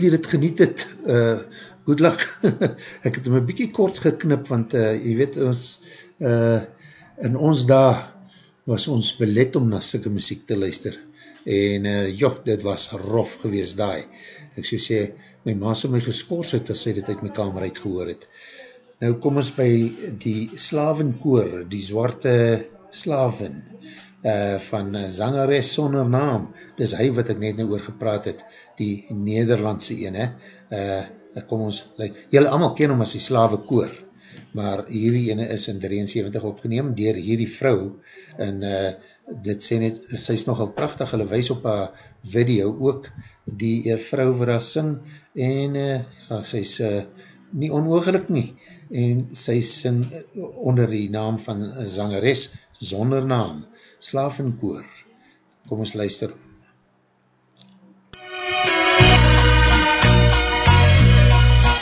Wie het geniet het, uh, good luck. [laughs] ek het hom een bykie kort geknip, want uh, jy weet, ons, uh, in ons dag was ons belet om na sikke muziek te luister. En uh, joh, dit was rof gewees daai. Ek so sê, my ma so my geskors het, as sy dit uit my kamer uitgehoor het. Nou kom ons by die slavenkoor, die zwarte slaven, uh, van zangeres sonder naam. Dis hy wat ek net nou oor gepraat het, die Nederlandse ene. Uh, kom ons, like, jylle allemaal ken hom as die slavenkoor, maar hierdie ene is in 73 opgeneem dier hierdie vrou, en uh, dit sê net, sy is nogal prachtig, hulle wees op haar video ook, die uh, vrou wat daar sing, en uh, ja, sy is uh, nie onooglik nie, en sy sing onder die naam van zangeres, zonder naam, Slavenkoor. Kom ons luister om.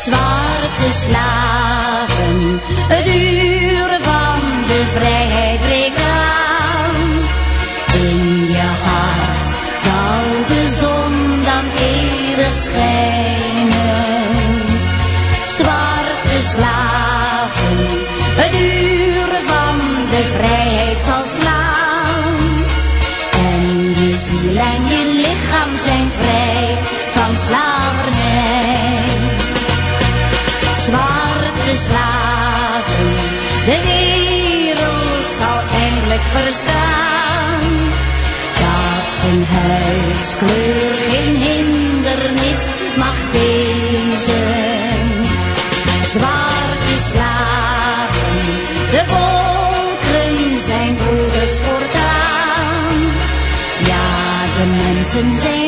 Zwarte slaven, het uur van de vrijheid breekt aan. In je hart zal de zon dan eeuwig schijnen. Verstaan. Dat een huidskleur geen hindernis mag wezen. Zwarte slaven, de volken zijn broeders voortaan. Ja, de mensen zijn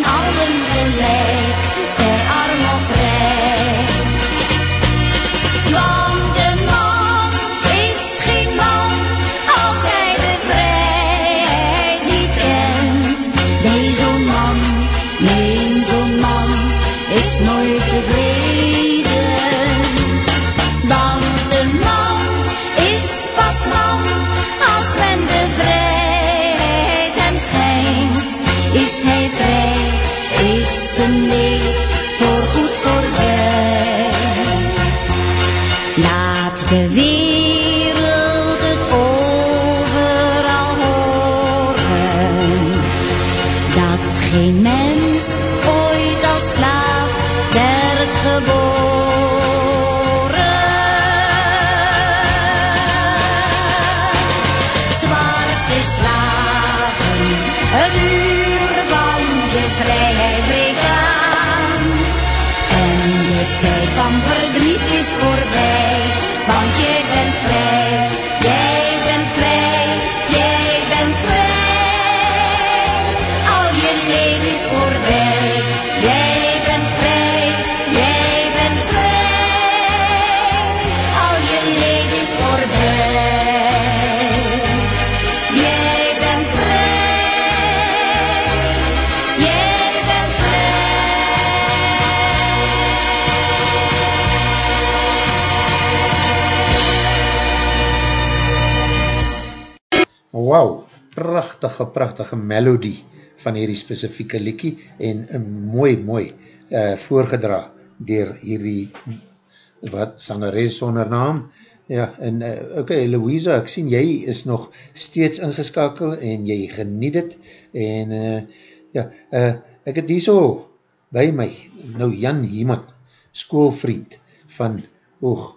prachtige, prachtige melodie van hierdie specifieke liekie en mooi, mooi uh, voorgedra dier hierdie wat sangeres sonder naam? Ja, en uh, ok, Louisa, ek sien jy is nog steeds ingeskakel en jy geniet het en uh, ja, uh, ek het hier so by my, nou Jan Hieman skoolvriend van oog,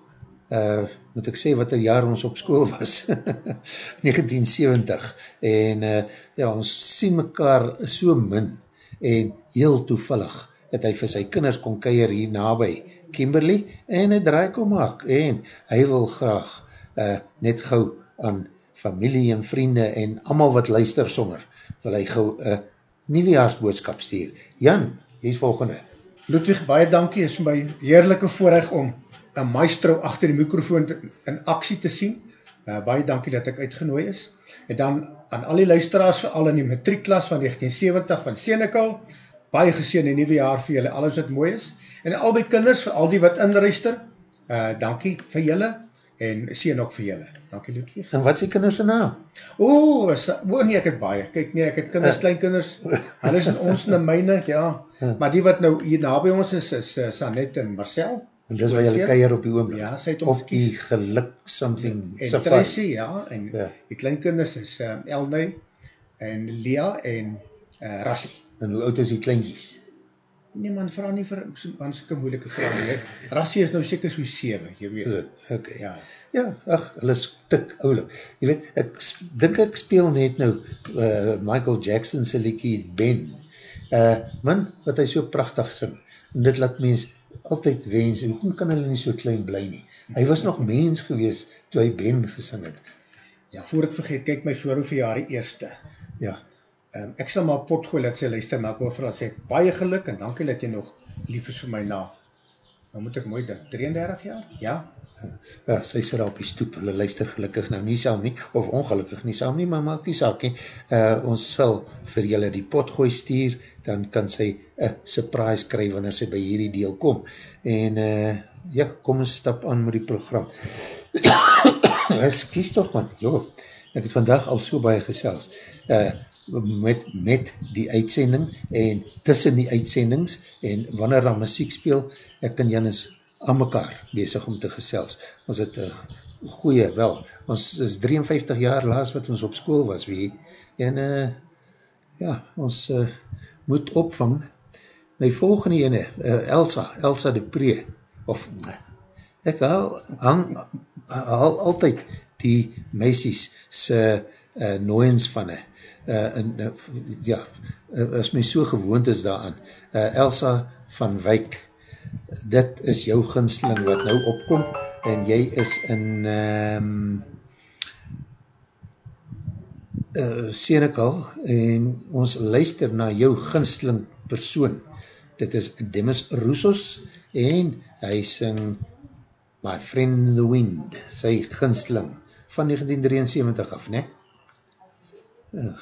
uh, moet ek sê wat een jaar ons op school was, [laughs] 1970, en uh, ja, ons sien mekaar so min, en heel toevallig, het hy vir sy kinders kon keier hier nabij Kimberley, en hy draai kom maak, en hy wil graag uh, net gauw aan familie en vriende, en amal wat luister songer, wil hy gauw een uh, nieuwejaarsboodskap stuur. Jan, hier is volgende. Ludwig, baie dankie, is my heerlijke voorrecht om een maestro achter die microfoon in actie te sien. Uh, baie dankie dat ek uitgenooi is. En dan aan al die luisteraars, vooral in die matriekklas van 1970 van Senekal, baie geseen in nieuwe jaar vir julle, alles wat mooi is. En al my kinders, vir al die wat inruister, uh, dankie vir julle, en sien ook vir julle. Dankie Ludwig. En wat is die kinders naam? O, is, o nee, ek het baie. Kyk nee, ek het kinders, kleinkinders, hulle is in ons in myne, ja. Maar die wat nou hier na by ons is, is uh, Sanet en Marcel. En dis waar jylle keier op die oomblik. Ja, sy het Op die geluk something En safari. Tracy, ja, en Ja. die kleinkinders is um, Elnui en Lea en uh, Rassie. En hoe oud is die kleintjies? Nee man, vraag nie vir so, man soke moeilike vraag nie. Rassie is nou seker so 7, jy weet. Is het? Ok. Ja. Ja, ach, hulle is tik oulik. Jy weet, ek dink ek speel net nou uh, Michael Jackson se liekie Ben. Uh, man, wat hy so prachtig sing. En dit laat mens altyd wens, hoe kan hulle nie so klein bly nie? Hy was nog mens gewees toe hy Ben gesing het. Ja, voor ek vergeet, kyk my voor hoeveel jaar die eerste. Ja, Um, ek sal maar pot gooi dat sy luister, maar ek wil vir haar sê, baie geluk en dankie dat jy nog lief is vir my na dan moet ek mooi dink, 33 jaar? Ja, Ja, sy sit daar op die stoep, hulle luister gelukkig nou nie saam nie, of ongelukkig nie saam nie, maar maak nie saak nie. Uh, ons sal vir julle die potgooi stuur, dan kan sy een surprise kry wanneer sy by hierdie deel kom. En uh, ja, kom ons stap aan met die program. [coughs] Excuse toch man, jo, ek het vandag al so baie gesels. Uh, met, met die uitsending en tussen die uitsendings en wanneer daar muziek speel, ek en Jan is aan mekaar bezig om te gesels. Ons het uh, goeie, wel, ons is 53 jaar laas wat ons op school was, wie, en uh, ja, ons uh, moet opvang. My volgende ene, uh, Elsa, Elsa de Pre, of, ek hou, hang, al, altyd die meisies se uh, nooiens van hy, uh, en, uh, ja, as my so gewoond is daaraan, uh, Elsa van Wyk, dit is jou ginsling wat nou opkom en jy is in um, uh, Senekal en ons luister na jou ginsling persoon. Dit is Demis Roussos en hy sing My Friend the Wind, sy ginsling van 1973 af, ne? Uh,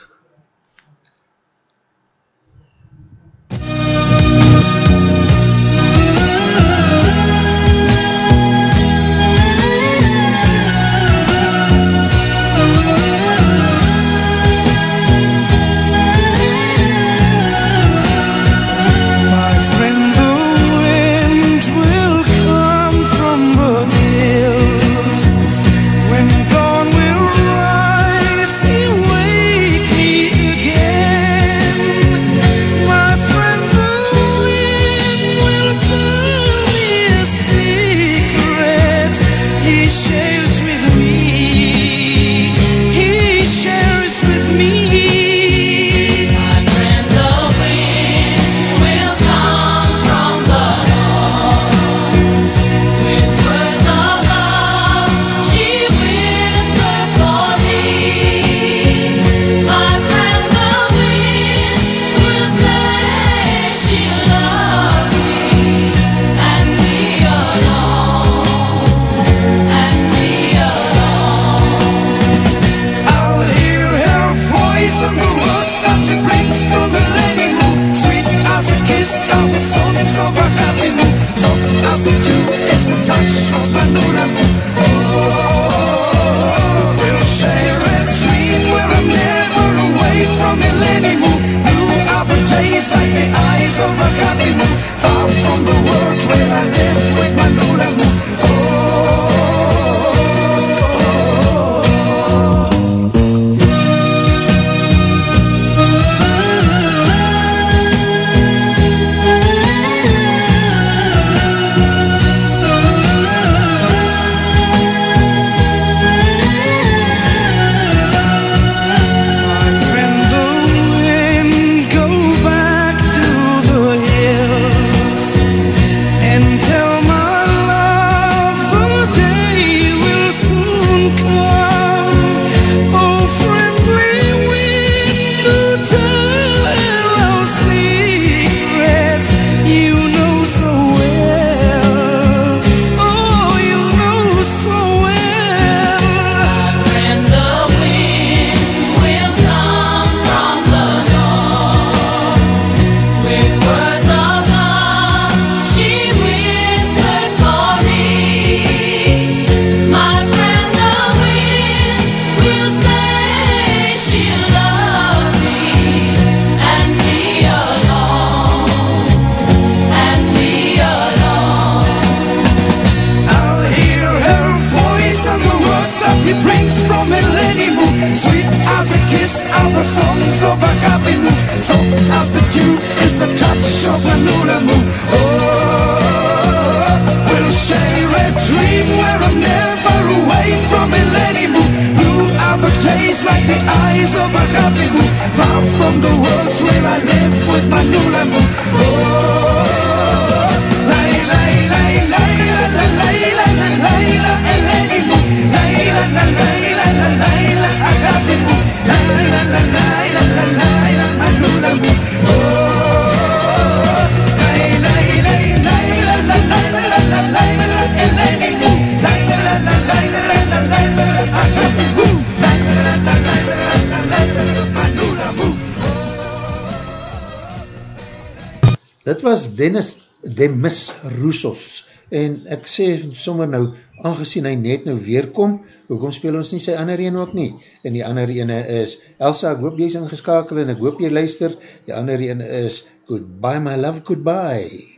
sommer nou, aangezien hy net nou weerkom, hoekom speel ons nie sy ander ene ook nie? En die ander ene is, Elsa, ek hoop jy is ingeskakel en ek hoop jy luister, die ander ene is, Goodbye my love, goodbye.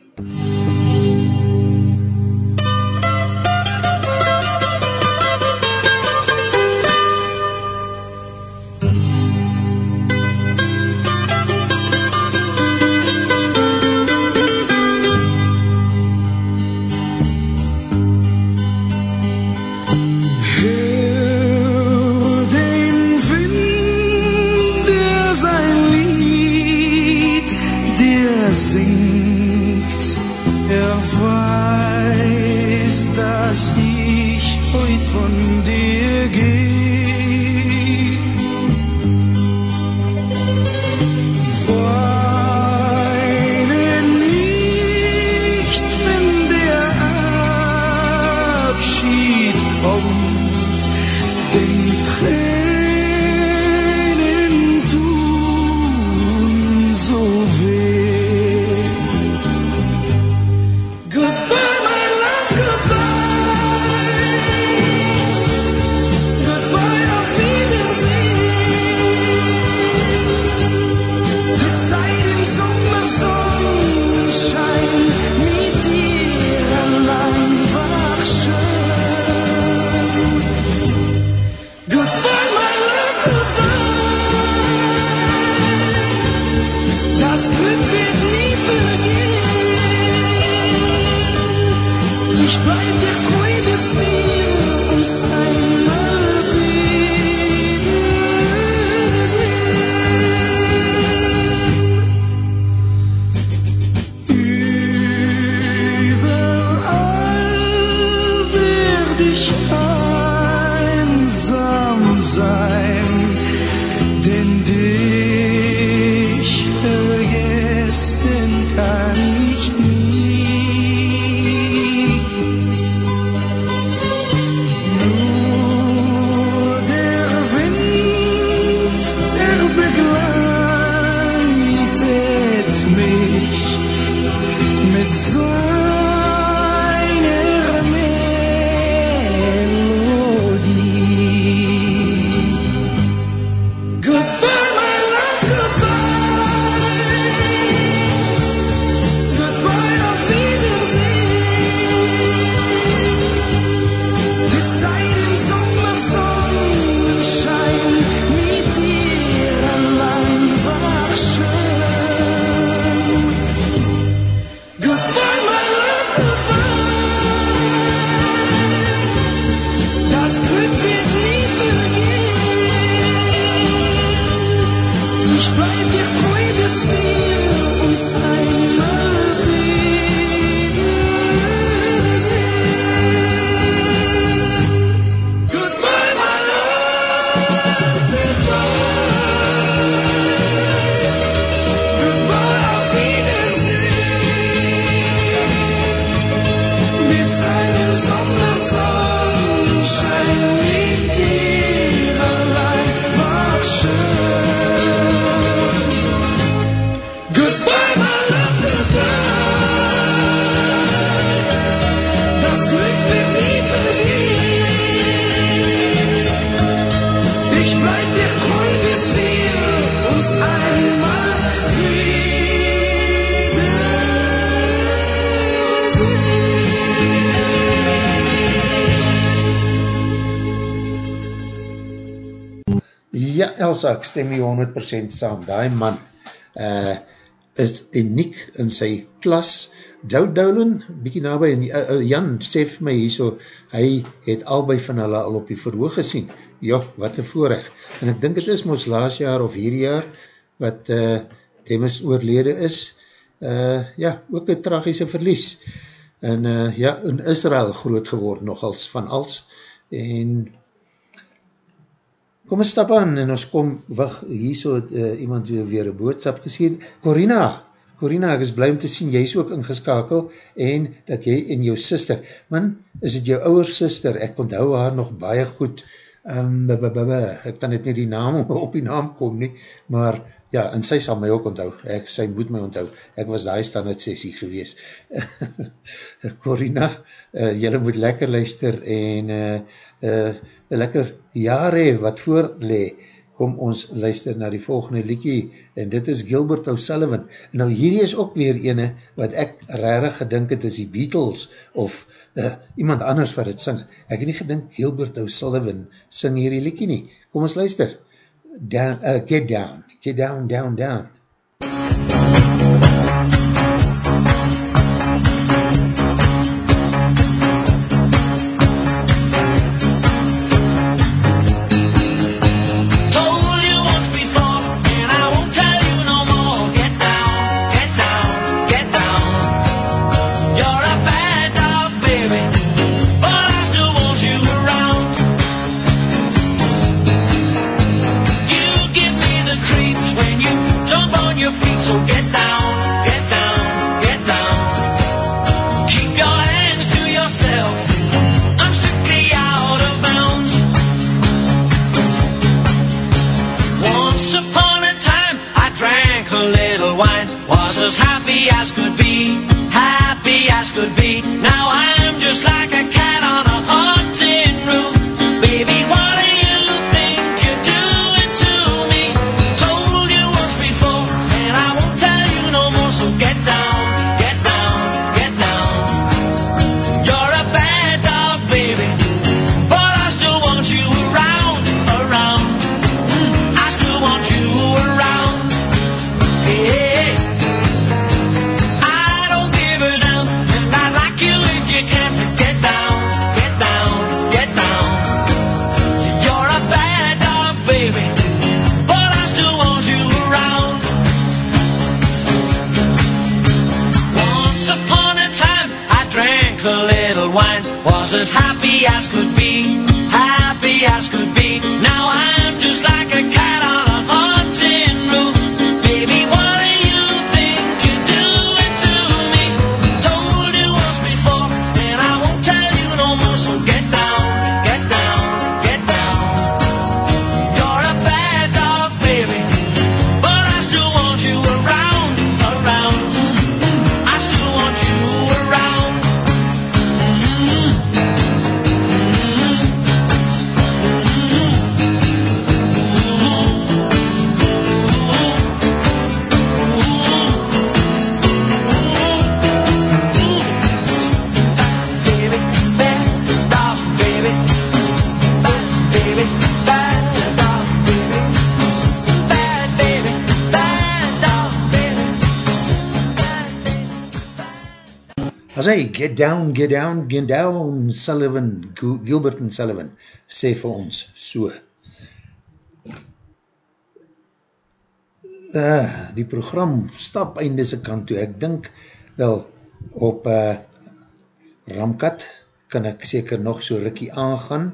Stem nie 100% saam. Daai man uh, is uniek in sy klas. Dow Dowlin, bykie nabij, en uh, Jan sê vir my hier so, hy het albei van hulle al op die verhoog gesien. Ja, wat een voorrecht. En ek dink het is moos laas jaar of hierdie jaar, wat uh, Demis oorlede is, uh, ja, ook een tragische verlies. En uh, ja, in Israel groot geworden nogals van als, en kom ons stap aan en ons kom, wacht, hier so het uh, iemand weer een boodschap gesê, Corina, Corina, ek is blij om te sien, jy is ook ingeskakel, en dat jy en jou sister, man, is het jou ouwer sister, ek onthou haar nog baie goed, um, b -b -b -b, ek kan het nie die naam [laughs] op die naam kom nie, maar ja, en sy sal my ook onthou, ek, sy moet my onthou, ek was die standaard sessie gewees. [laughs] Corina, uh, jylle moet lekker luister en uh, uh, lekker jare wat voorlee, kom ons luister na die volgende liekie, en dit is Gilbert O'Sullivan. En nou hierdie is ook weer ene, wat ek rarig gedink het is die Beatles, of uh, iemand anders wat het sing. Ek het nie gedink Gilbert O'Sullivan sing hierdie liekie nie. Kom ons luister. Down, uh, get down, get down, down, down. Told As hy, get down, get down, get down, Sullivan, Gilbert en Sullivan, sê vir ons so. Uh, die program stap einde se kant toe, ek dink wel op uh, Ramkat kan ek seker nog so rikkie aangaan,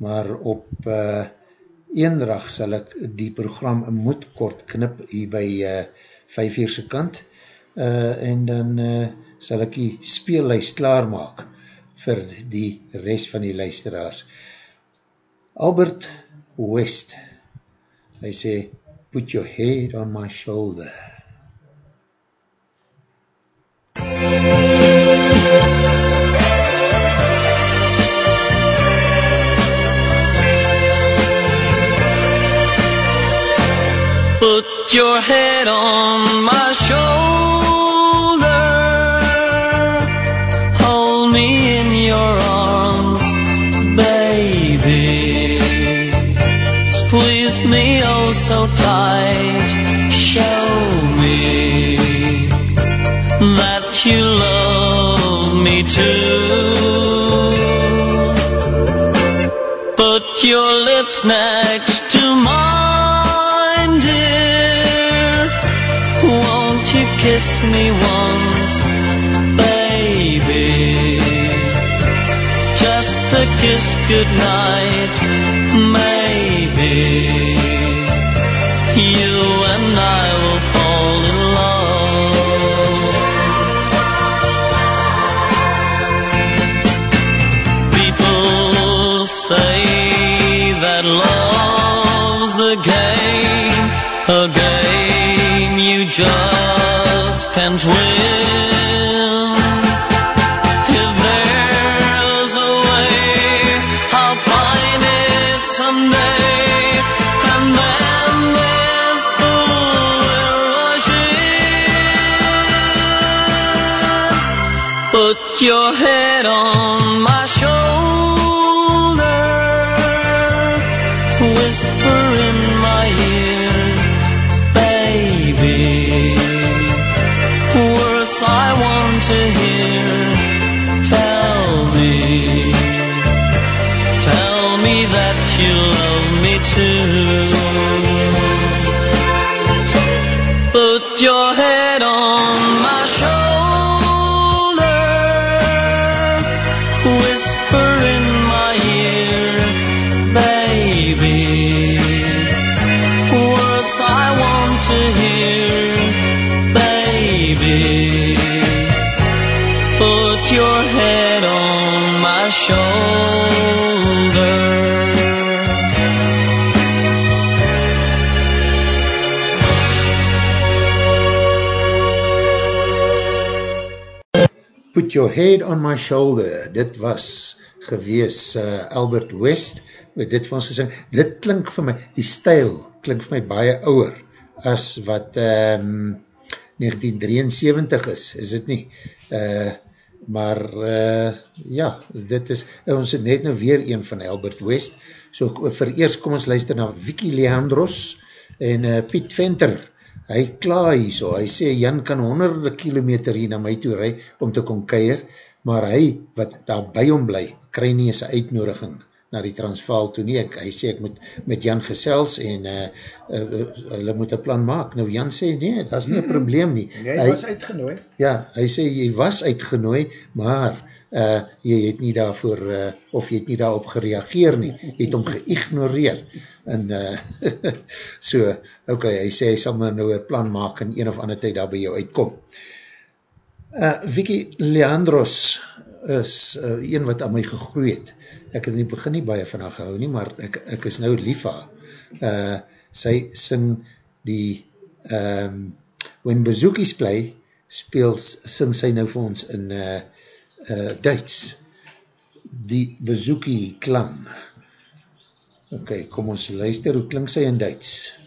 maar op uh, eendrag sal ek die program moet kort knip hier by uh, 5 uur se kant uh, en dan uh, sal ek die speellijst klaarmaak vir die rest van die luisteraars. Albert West, hy sê, put your head on my shoulder. Put your head on my shoulder. So tight. Show me that you love me too. Put your lips next to mine, dear. Won't you kiss me once, baby? Just a kiss goodnight, maybe. Just can't win. Put your head on my shoulder, dit was gewees uh, Albert West, met dit van ons gesing, dit klink vir my, die stijl klink vir my baie ouwer, as wat um, 1973 is, is dit nie, uh, maar uh, ja, dit is, ons het net nou weer een van Albert West, so vir eers kom ons luister na Vicky Leandros en uh, Piet Venter, hy klaar hier so, hy sê Jan kan honderde kilometer hier na my toe rij om te kom keir, maar hy wat daar by hom bly, kry nie eens een uitnodiging na die Transvaal toe nie, ek, hy sê ek moet met Jan gesels en uh, uh, uh, hulle moet een plan maak, nou Jan sê nee, dat is nie een probleem nie. Jy hy, was uitgenooi. Ja, hy sê jy was uitgenooi, maar uh, jy het nie daarvoor, uh, of jy het nie daarop gereageer nie, jy het hom geïgnoreer. En uh, [laughs] so, ok, hy sê hy sal my nou een plan maak en een of ander tyd daar by jou uitkom. Uh, Vicky Leandros is uh, een wat aan my gegroeid. Ek het in die begin nie baie van haar gehou nie, maar ek, ek is nou lief haar. Uh, sy sing die um, When Bazookies Play, speel, sing sy nou vir ons in uh, uh, Duits. Die Bazookie klang. Ok, kom ons luister, hoe klink sy in Duits? Die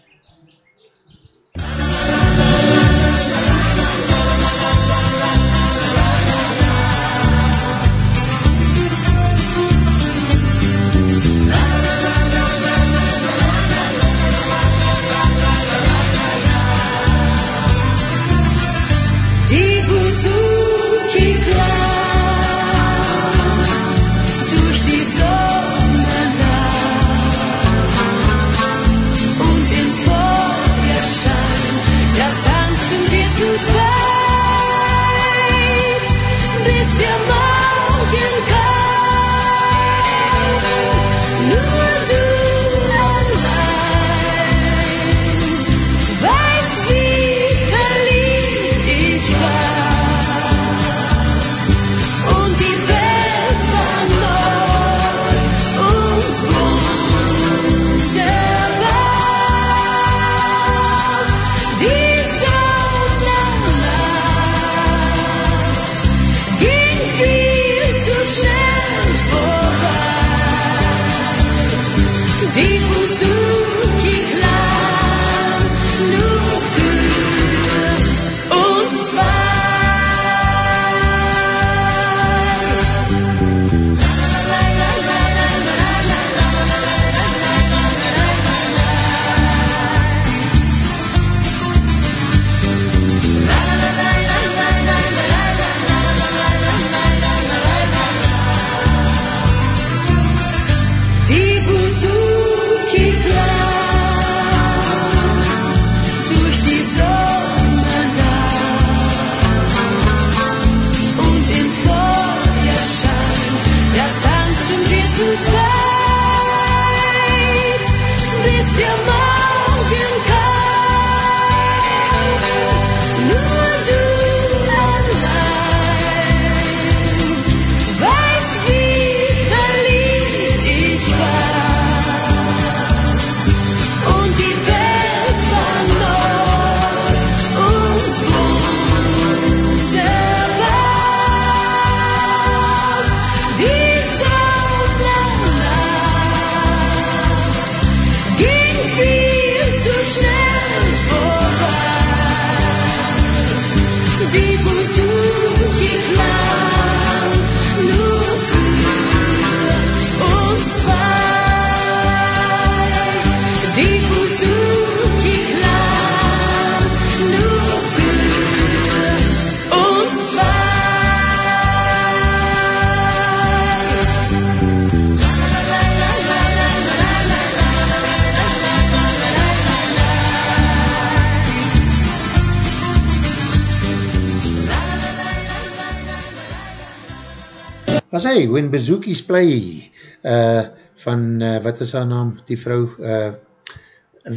hy, When Bazookies Play, uh, van, uh, wat is haar naam, die vrou, uh,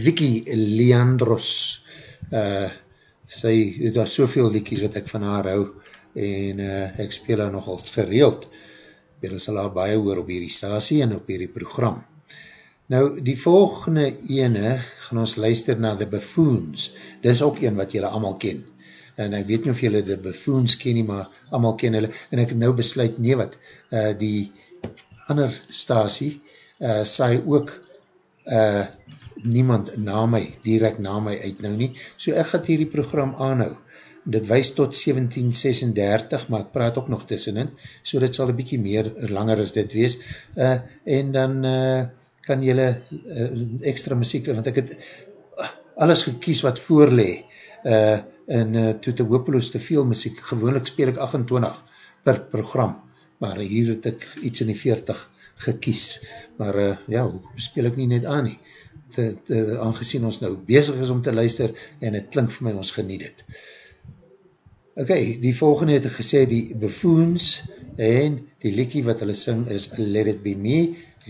Vicky Leandros, uh, sy, daar is soveel liedjies wat ek van haar hou, en uh, ek speel haar nogal gereeld, Julle sal haar baie hoor op hierdie stasie en op hierdie program. Nou, die volgende ene, gaan ons luister na The Buffoons. Dit is ook een wat julle allemaal ken. En ek weet nie of julle The Buffoons ken nie, maar allemaal ken hulle. En ek het nou besluit, nee wat, uh, die ander stasie uh, saai ook uh, niemand na my, direct na my uit nou nie. So ek gaat hierdie program aanhou. Dit wees tot 1736, maar ek praat ook nog tussenin, so dit sal een bykie meer langer as dit wees, uh, en dan uh, kan jylle uh, extra muziek, want ek het alles gekies wat voorlee, uh, en uh, toe te hopeloos te veel muziek, gewoonlik speel ek 28 per program, maar hier het ek iets in die 40 gekies, maar uh, ja, hoekom speel ek nie net aan nie, te, te, aangezien ons nou bezig is om te luister, en het klink vir my ons geniet het. Ok, die volgende het gesê die Buffoons en die liekie wat hulle sing is Let It Be Me.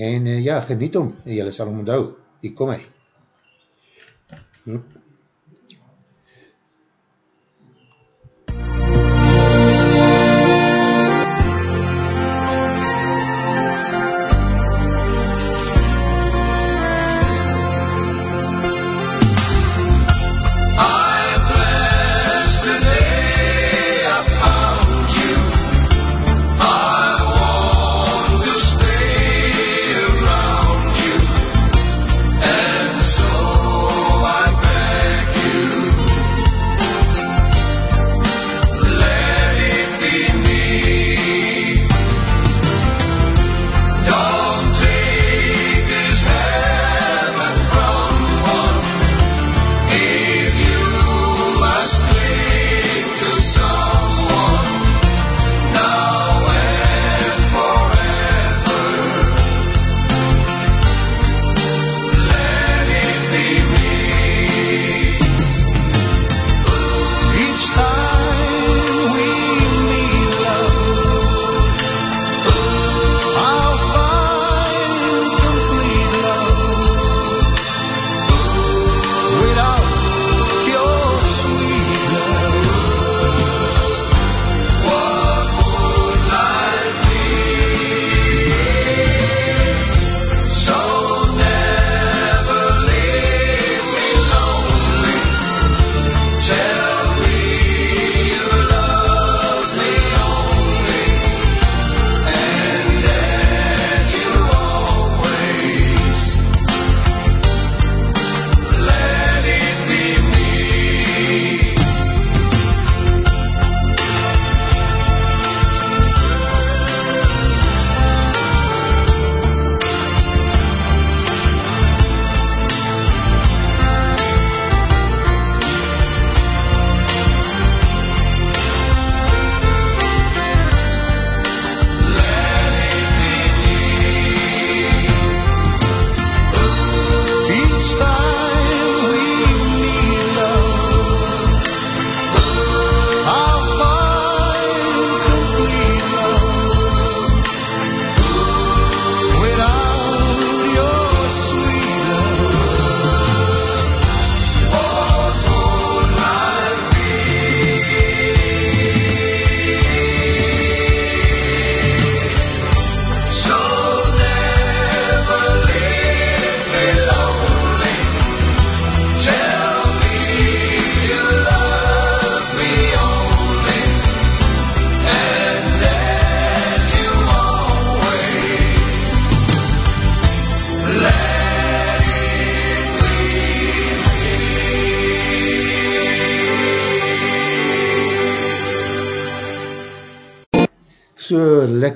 En uh, ja, geniet om, julle sal om onthou, hier kom hy.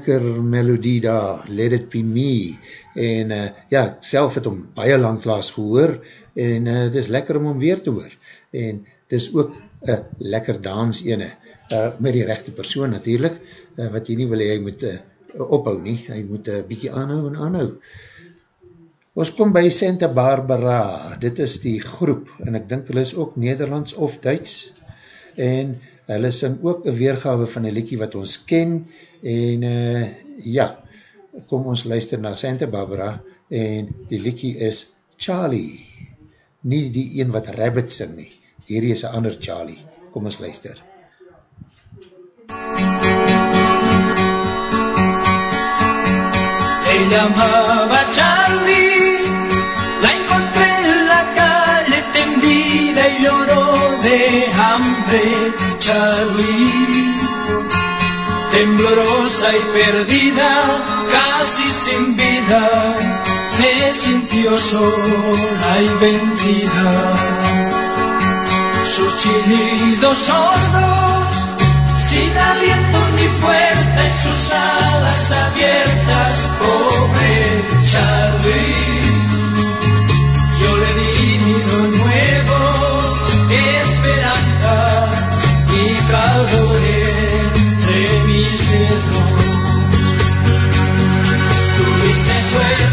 Lekker melodie daar, Let It Be Me, en uh, ja, ek self het om baie lang klaas gehoor, en uh, het is lekker om hom weer te hoor, en het is ook een lekker dans ene, uh, met die rechte persoon natuurlijk, uh, wat jy nie wil hy moet uh, ophou nie, hy moet uh, bykie aanhou en aanhou. Ons kom by Santa Barbara, dit is die groep, en ek dink hulle is ook Nederlands of Duits, en hulle sing ook een weergawe van een liekie wat ons ken, en uh, ja, kom ons luister na Santa Barbara, en die liekie is Charlie, nie die een wat Rabbit sing nie, hierdie is een ander Charlie, kom ons luister. Él llamaba Charlie, la encontré en la calle tendida y lloró de hambre. Charlie, temblorosa y perdida, casi sin vida, se sintió sola y vendida. Sus chillidos sordos sin aliento ni fuerza en sus alas abiertas, pobre Charlie. Yo le di nido nuevo, esperanza y calor cielo. Tuviste suerte.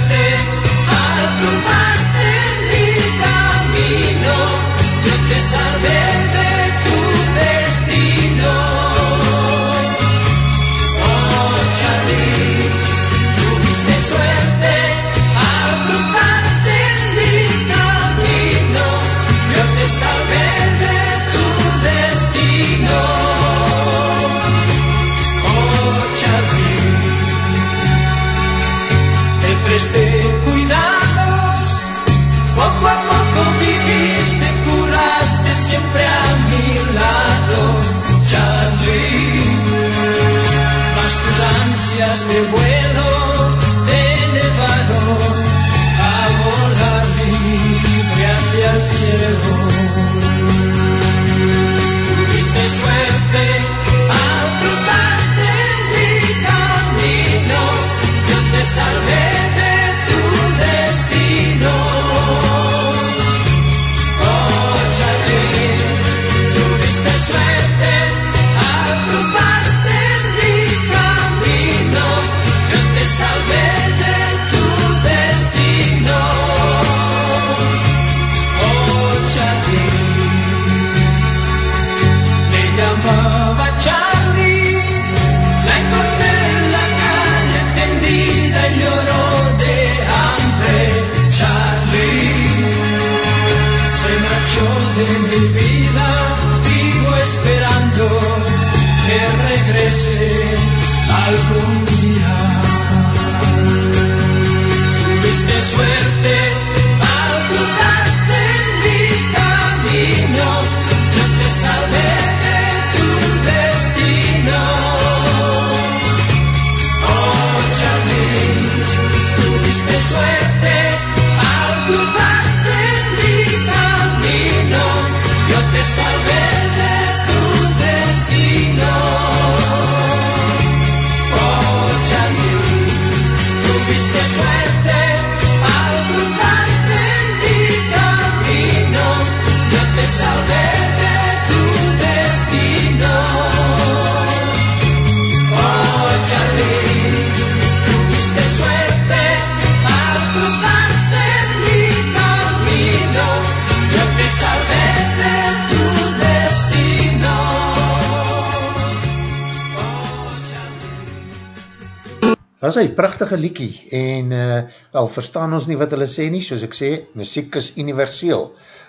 Is een prachtige liekie en uh, al verstaan ons nie wat hulle sê nie, soos ek sê, muziek is universeel.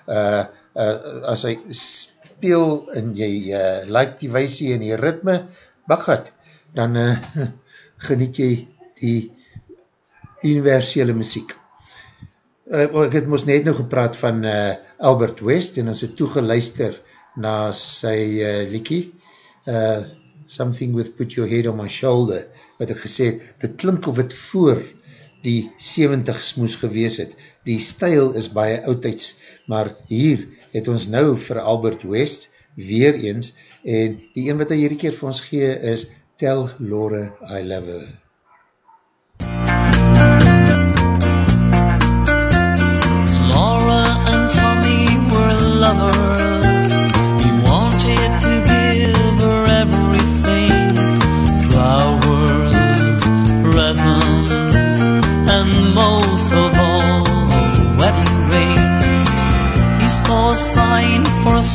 Uh, uh, as hy speel en jy uh, like die weisie en die ritme, bagat, dan uh, [laughs] geniet jy die universele muziek. Uh, ek het ons net nou gepraat van uh, Albert West en ons het toegeluister na sy uh, liekie, uh, Something with Put Your Head on My Shoulder, wat ek gesê het, dit klink of het voor die 70s moes gewees het. Die stijl is baie oudheids, maar hier het ons nou vir Albert West, weer eens, en die een wat hy hierdie keer vir ons gee is Tell Laura I Love Her. Laura and Tommy were lovers.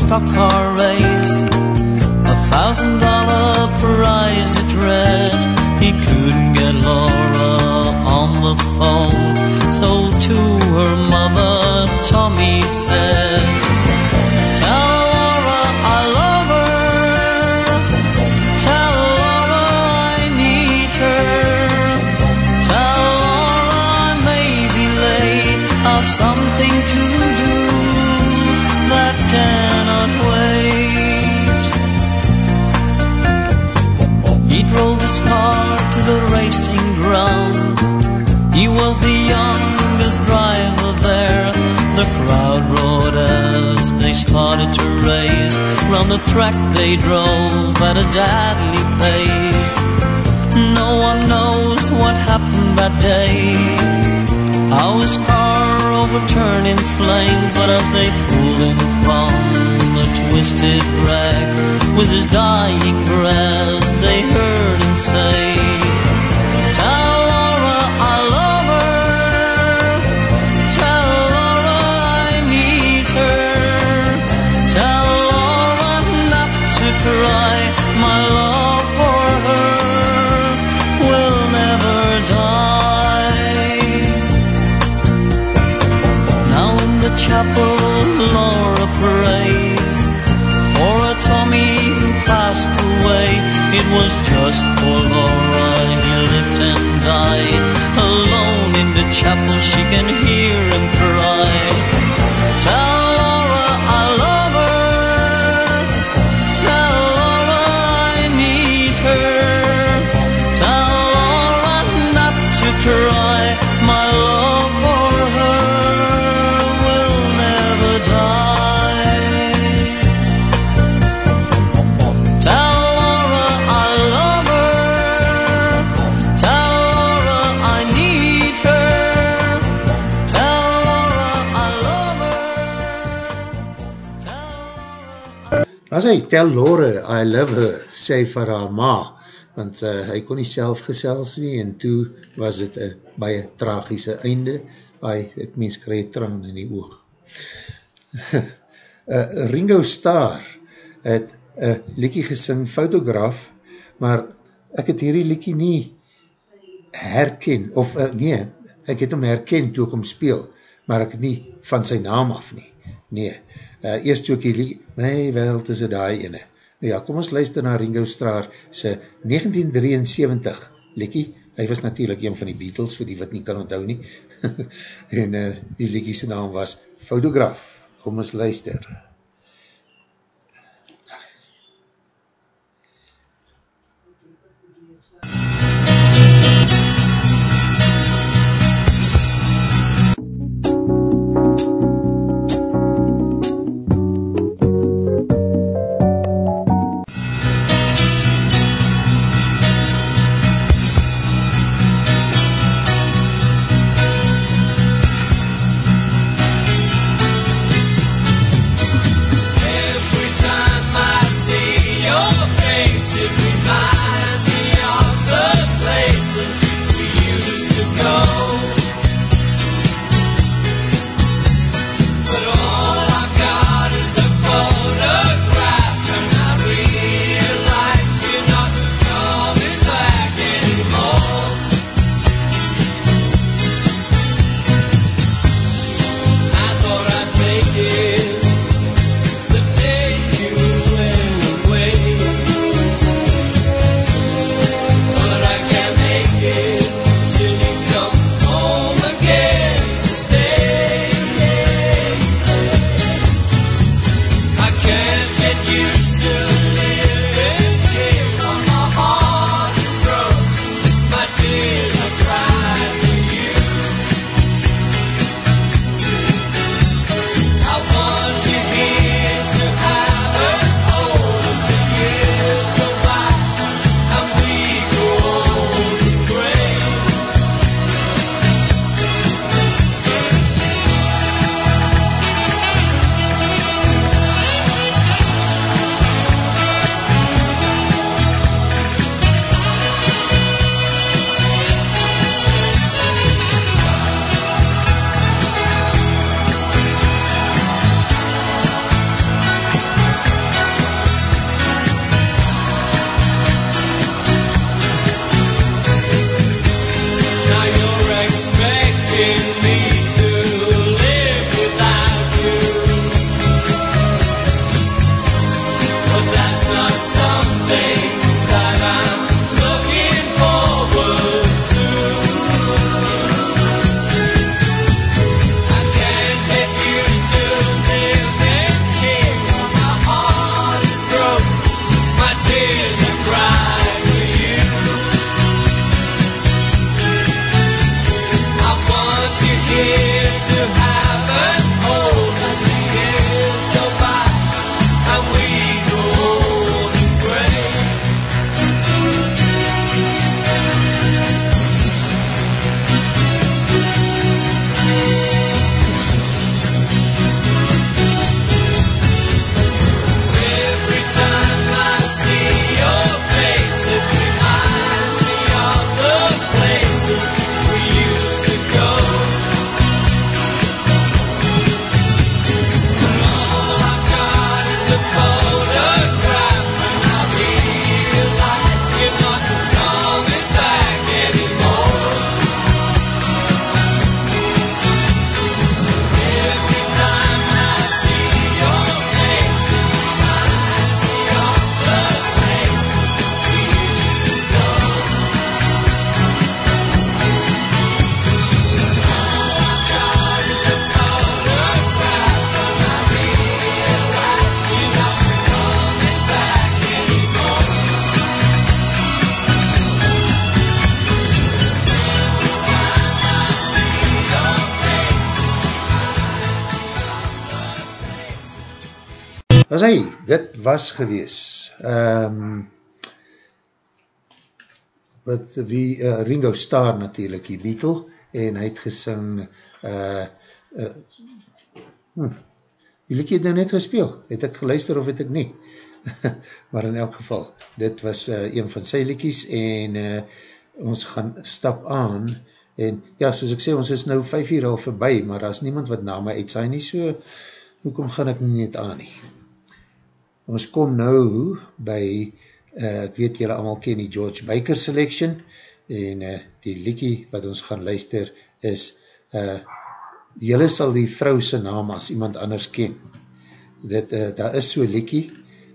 stock car race. A thousand dollar prize it read. He couldn't get Laura on the phone, so to. To race. Round the track they drove at a deadly pace. No one knows what happened that day. How his car overturned in flame, but as they pulled him from the twisted wreck, with his dying breath, they heard him say, she can hear hy tel Lore, I love her, sê vir haar ma, want uh, hy kon nie self gesels nie, en toe was het een baie tragische einde, hy het mens krijg traan in die oog. uh, [laughs] Ringo Starr het een liekie gesing, fotograaf, maar ek het hierdie liekie nie herken, of uh, nee, ek het hom herken toe ek hom speel, maar ek het nie van sy naam af nie. Nee, uh, eerst ek die my wereld is het daai ene. Nou ja, kom ons luister na Ringo Starr sy 1973 liekie, hy was natuurlijk een van die Beatles, vir die wat nie kan onthou nie, [laughs] en uh, die liekie sy naam was Fotograaf. Kom ons luister. asking was gewees. Um, wat wie, uh, Ringo Starr natuurlijk, die Beatle, en hy het gesing, uh, uh, hm, die liedje het nou net gespeel, het ek geluister of het ek nie, [laughs] maar in elk geval, dit was uh, een van sy liedjes, en uh, ons gaan stap aan, en ja, soos ek sê, ons is nou vijf uur al voorbij, maar daar is niemand wat na my uitsaai nie, so, hoekom gaan ek nie net aan nie? Ons kom nou by, uh, ek weet julle allemaal ken die George Baker Selection, en uh, die liekie wat ons gaan luister is, uh, julle sal die vrou sy naam as iemand anders ken. Dit, uh, daar is so liekie,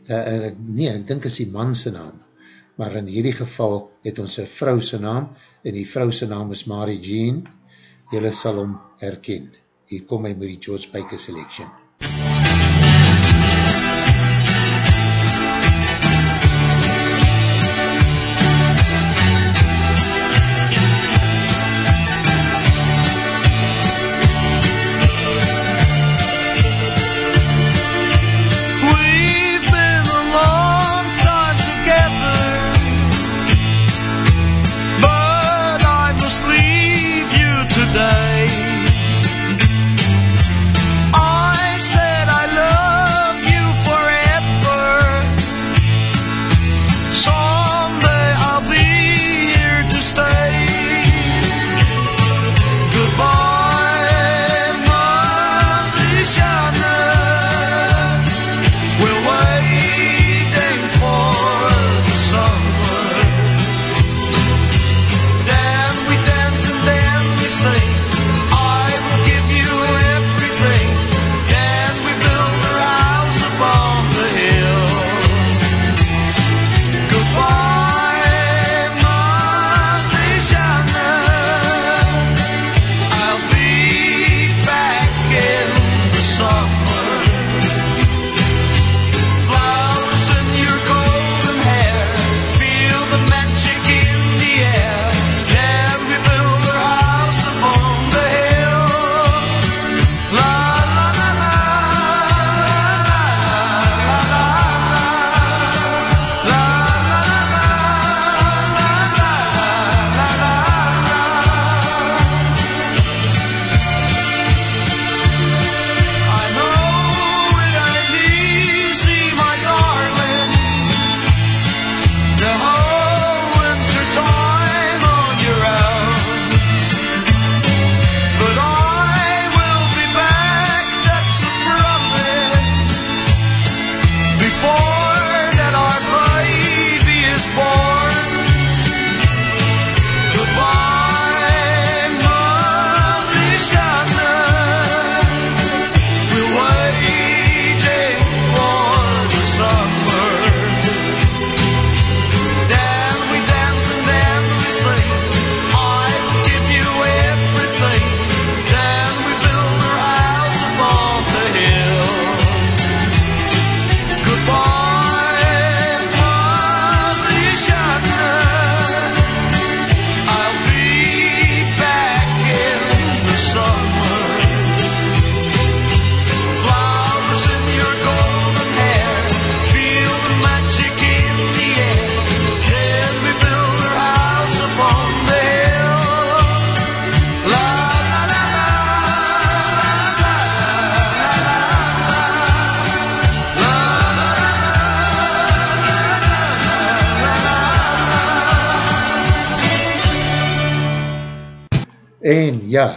uh, nee, ek dink is die man sy naam, maar in hierdie geval het ons een vrou sy naam, en die vrou sy naam is Mary Jean, julle sal hom herken. Hier kom hy met die George Baker Selection. We've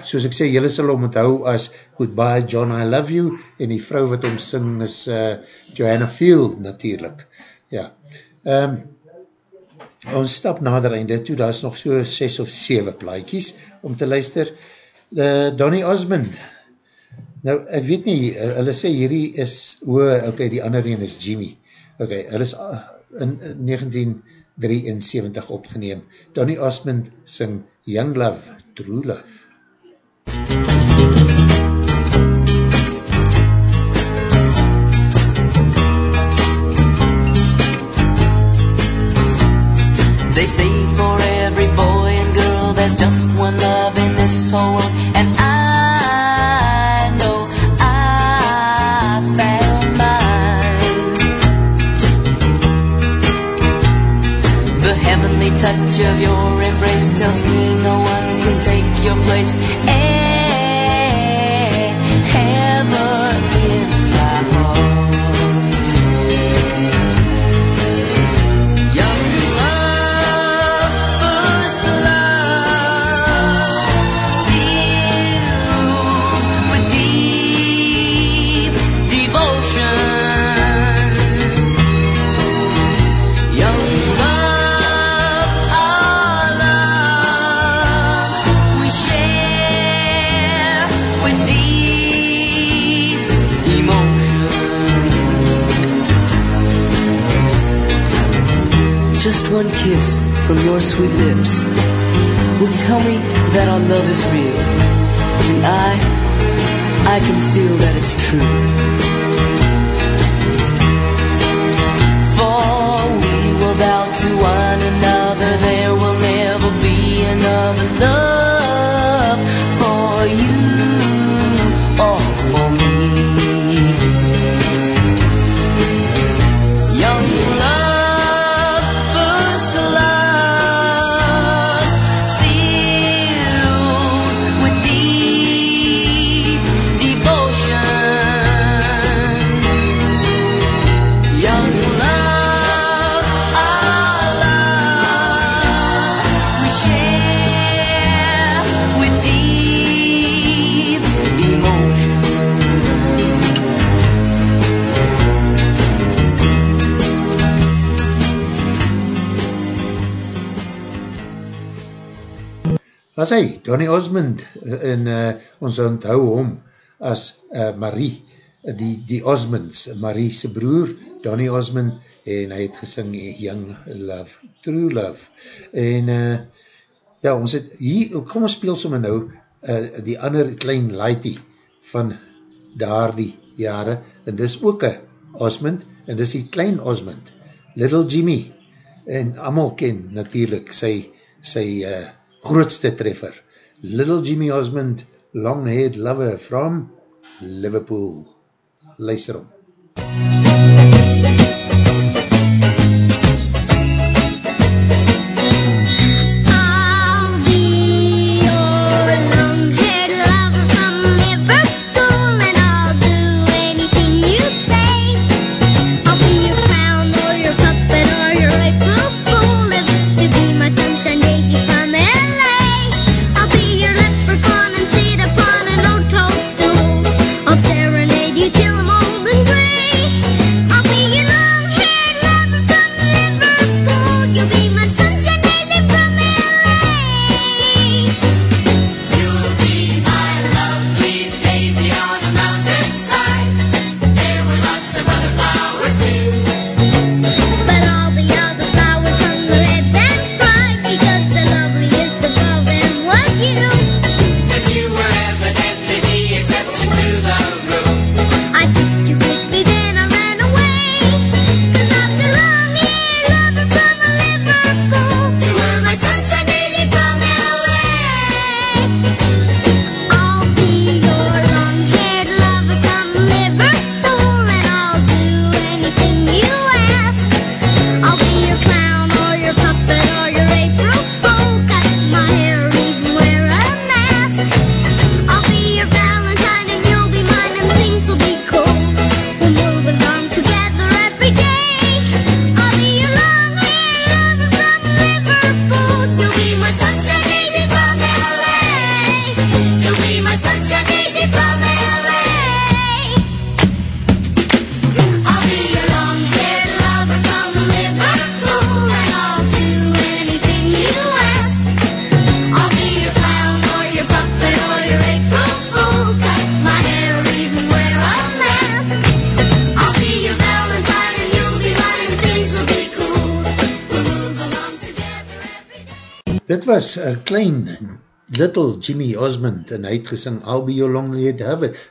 soos ek sê, jylle sal om onthou as Goodbye John, I Love You, en die vrou wat om sing is uh, Joanna Field natuurlijk. Ja, um, ons stap nader einde toe, daar is nog so 6 of 7 plaatjies om te luister. Uh, Donny Osmond, nou ek weet nie, hulle sê hierdie is, o, ok, die ander een is Jimmy, ok, hulle is uh, in 1973 opgeneem. Donny Osmond sing Young Love, True Love. They say for every boy and girl. There's just one love in this whole world. And I know I found mine. The heavenly touch of your embrace tells me no one can take your place kiss from your sweet lips will tell me that our love is real. And I, I can feel that it's true. For we will vow to one another there will never be another love Was hy, Donny Osmond, eh, en uh, ons onthou hom as uh, Marie, die, die Osmonds, Marie se broer, Donny Osmond, en hy het gesing Young Love, True Love. En uh, ja, ons het hier, kom ons speel sommer nou, uh, die ander klein laitie van daar die jare, en dis ook een Osmond, en dis die klein Osmond, Little Jimmy, en amal ken natuurlijk sy, sy uh, grootste treffer, Little Jimmy Osmond, Long-Haired Lover from Liverpool. Luister om. I'll een klein little Jimmy Osmond en hy het gesing I'll be your long lead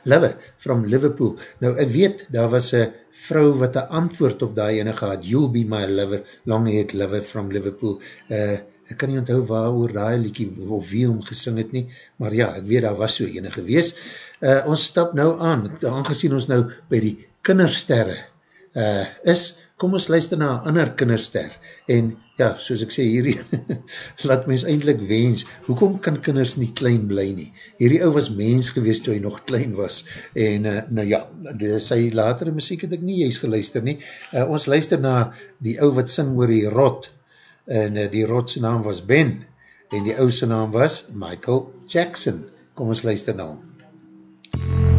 lover from Liverpool. Nou ek weet, daar was een vrou wat een antwoord op die ene gehad, you'll be my lover, long lead lover from Liverpool. Uh, ek kan nie onthou waar oor die liekie of wie hom gesing het nie, maar ja, ek weet daar was so ene gewees. Uh, ons stap nou aan, aangezien ons nou by die kindersterre uh, is, kom ons luister na ander kinderster, en ja, soos ek sê hierdie, [laughs] laat mens eindelijk wens, hoekom kan kinders nie klein bly nie? Hierdie ou was mens gewees toe hy nog klein was, en uh, nou ja, die, sy latere muziek het ek nie juist geluister nie, uh, ons luister na die ou wat sing oor die rot, en uh, die rot sy naam was Ben, en die ou sy naam was Michael Jackson, kom ons luister na hom. Been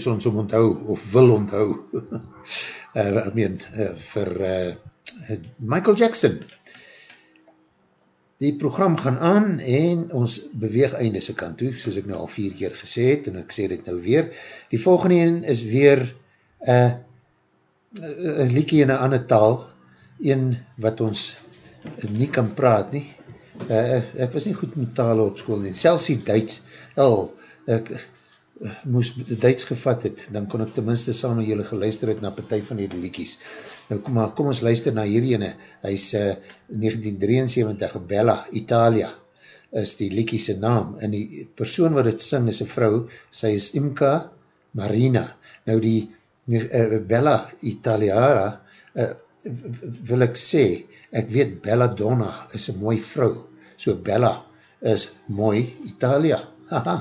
soos ons om onthou, of wil onthou, [laughs] uh, ek meen, uh, vir uh, Michael Jackson. Die program gaan aan en ons beweeg einde se kant toe, soos ek nou al vier keer gesê het, en ek sê dit nou weer. Die volgende een is weer uh, een liekie in een ander taal, een wat ons nie kan praat nie. Uh, ek was nie goed met tale op school nie, selfs die Duits, al, ek, moes Duits gevat het, dan kon ek tenminste saam met julle geluister het na partij van die liekies. Nou maar, kom ons luister na hierdie ene, hy is uh, 1973, Bella, Italia, is die liekiese naam, en die persoon wat het sing is een vrou, sy is Imka Marina. Nou die uh, Bella Italiara, uh, wil ek sê, ek weet Bella Donna is een mooi vrou, so Bella is mooi Italia. [laughs] Haha,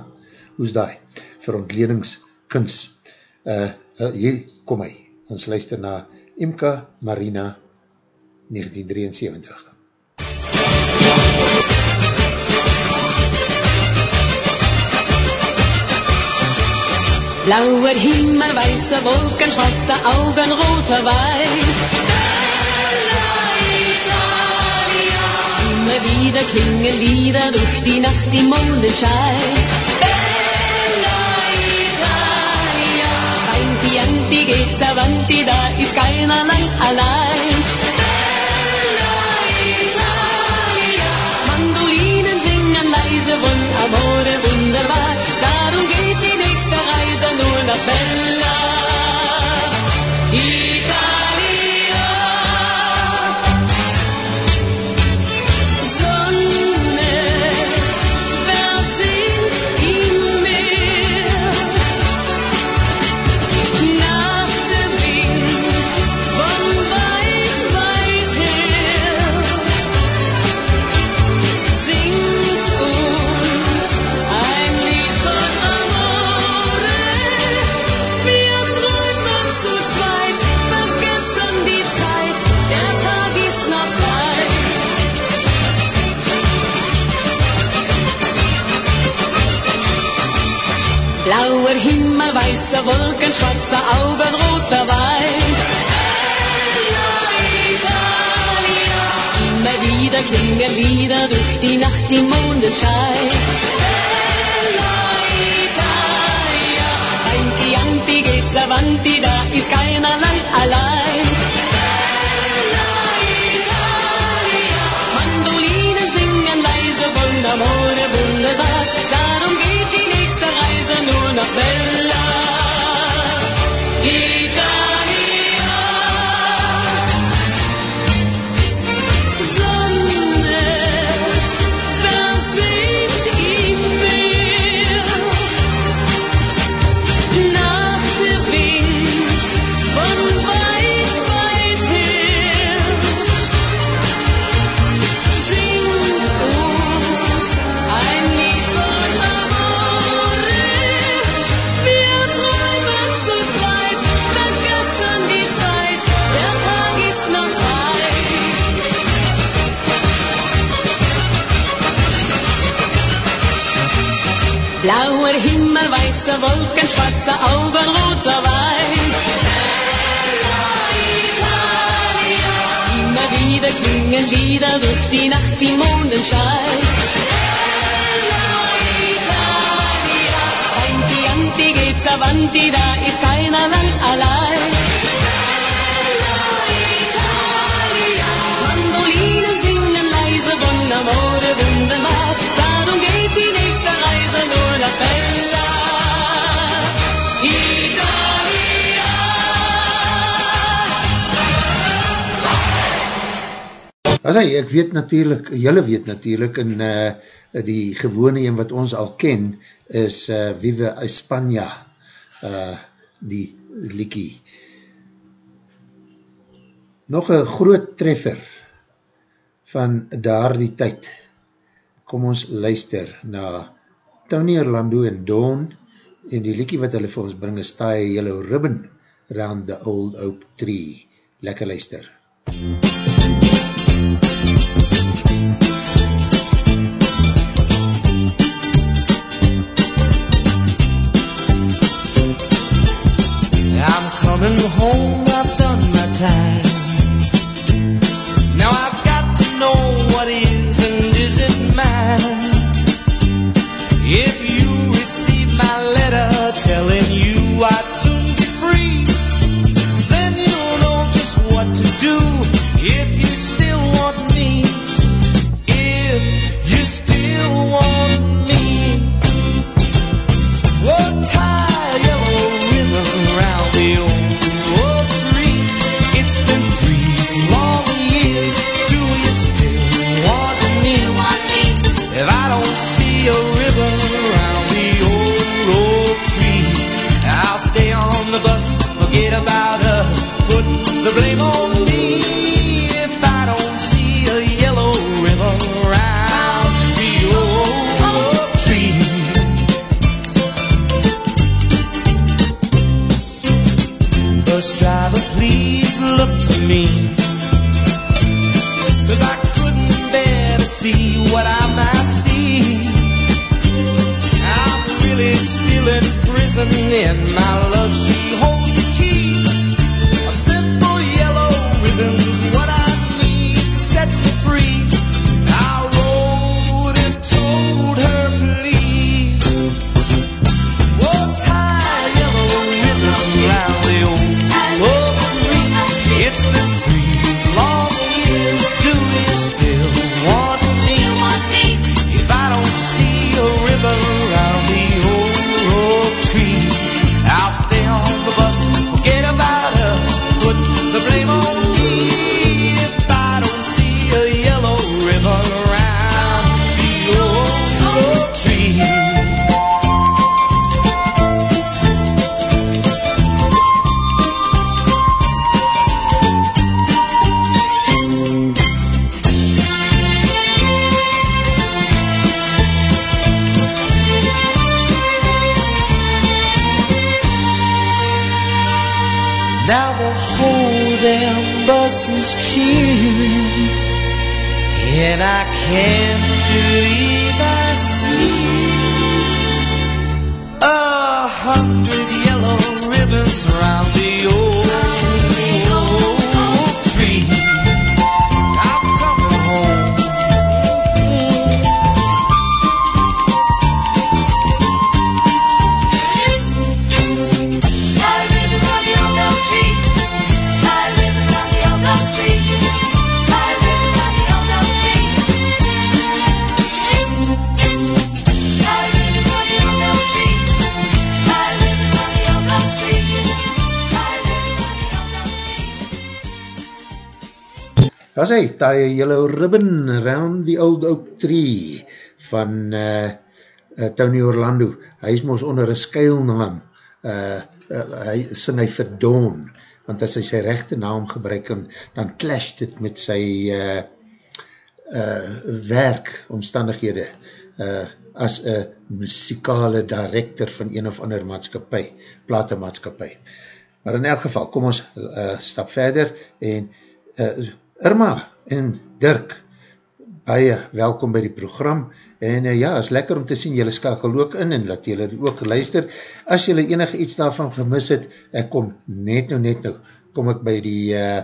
hoes daai? Vir ontledingskunst. Uh, uh, hier kom hy, ons luister na Imka Marina 1973. Blauer Himmel, weiße Wolken, schwarze Augen, roter Wein. Immer wieder klingen Lieder durch die Nacht im Mondenschein. Avanti, da ist keiner lang allein. Bella Italia. Mandolinen singen leise von Amore wunderbar. Darum geht die nächste Reise nur nach Bella Himmel, weiße Wolken, schwarze Augen, roter Wein. Italia. Immer wieder klingen Lieder durch die Nacht im Mondenschein. Italia. Anti, Anti, geht's avanti, da ist keiner lang allein. Italia. Mandolinen singen leise Amore wunderbar. Darum geht die nächste Reise nur nach Bella weiße Wolken, schwarze Augen, roter Wein. Immer wieder klingen Lieder durch die Nacht im Mondenschein. Anti, Anti, geht's avanti, da ist keiner lang allein. Mandolinen singen leise von Amore wunderbar. Darum geht die nächste Reise nur nach Bella Allee, ek weet natuurlijk, jylle weet natuurlijk, en uh, die gewone een wat ons al ken, is uh, Viva Espanja, uh, die liekie. Nog een groot treffer van daar die tyd. Kom ons luister na Tony Orlando en Dawn, en die liekie wat hulle vir ons bring is Tie Yellow Ribbon Round the Old Oak Tree. Lekker luister. I'm Tie yellow ribbon round the old oak tree van uh, uh, Tony Orlando. Hy is mos onder een skuilnaam. Uh, uh, hy sing hy vir Dawn, want as hy sy rechte naam gebruik, dan, dan clash dit met sy uh, uh, werk, omstandighede, uh, as een muzikale director van een of ander maatskapie, platemaatskapie. Maar in elk geval, kom ons uh, stap verder en uh, Irma en Dirk, baie welkom by die program. En uh, ja, is lekker om te sien, jylle skakel ook in en laat jylle ook luister. As jylle enige iets daarvan gemis het, ek kom net nou, net nou, kom ek by die uh,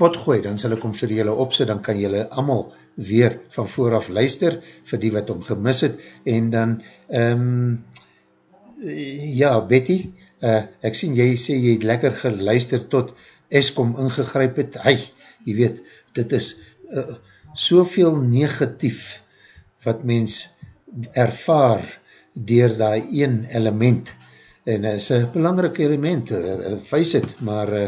pot gooi, dan sal ek om vir jylle opse, dan kan jylle allemaal weer van vooraf luister, vir die wat om gemis het, en dan, um, ja, Betty, uh, ek sien jy sê jy het lekker geluister tot Eskom ingegryp het, hy, jy weet, dit is uh, soveel negatief wat mens ervaar dier die een element. En is een belangrike element, uh, wees het, maar uh,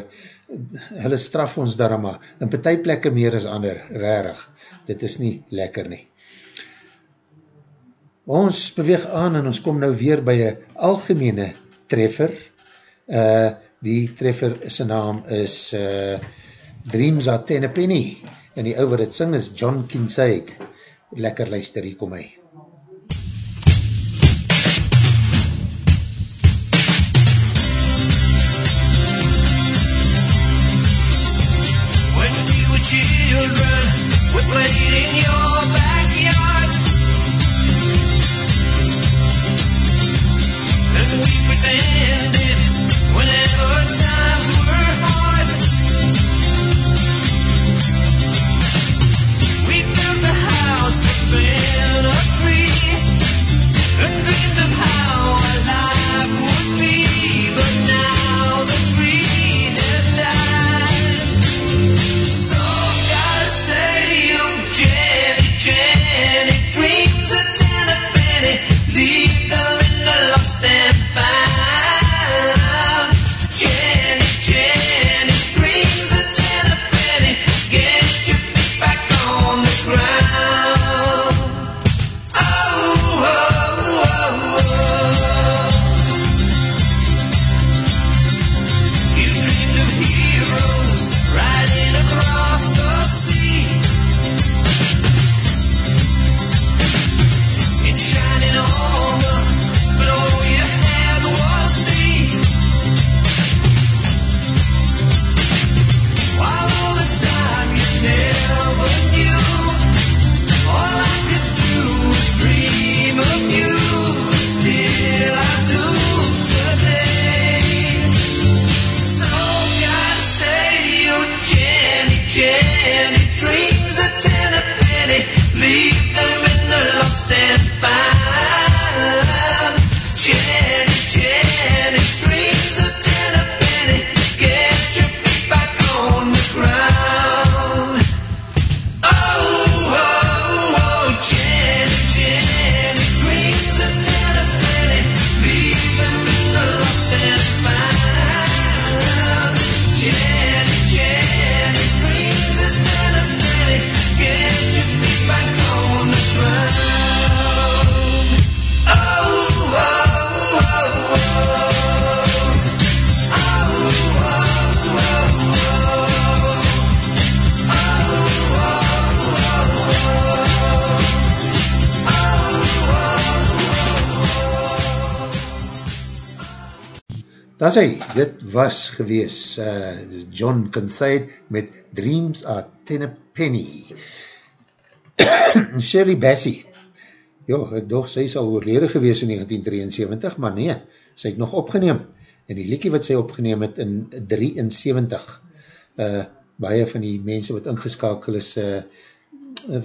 hulle straf ons daarom maar, in partijplekke meer as ander, rarig, dit is nie lekker nie. Ons beweeg aan en ons kom nou weer by een algemene treffer, uh, die treffer sy naam is uh, Dreams are ten a penny, en die ou wat het sing is John Kinsaid, lekker luister, hier kom hy. Daar sê, dit was gewees uh, John Kinthide met Dreams are ten a penny. [coughs] Shirley Bassey, jo, ek doch, sy is al oorlede gewees in 1973, maar nee, sy het nog opgeneem, en die liekie wat sy opgeneem het in 73, uh, baie van die mense wat ingeskakel is, uh,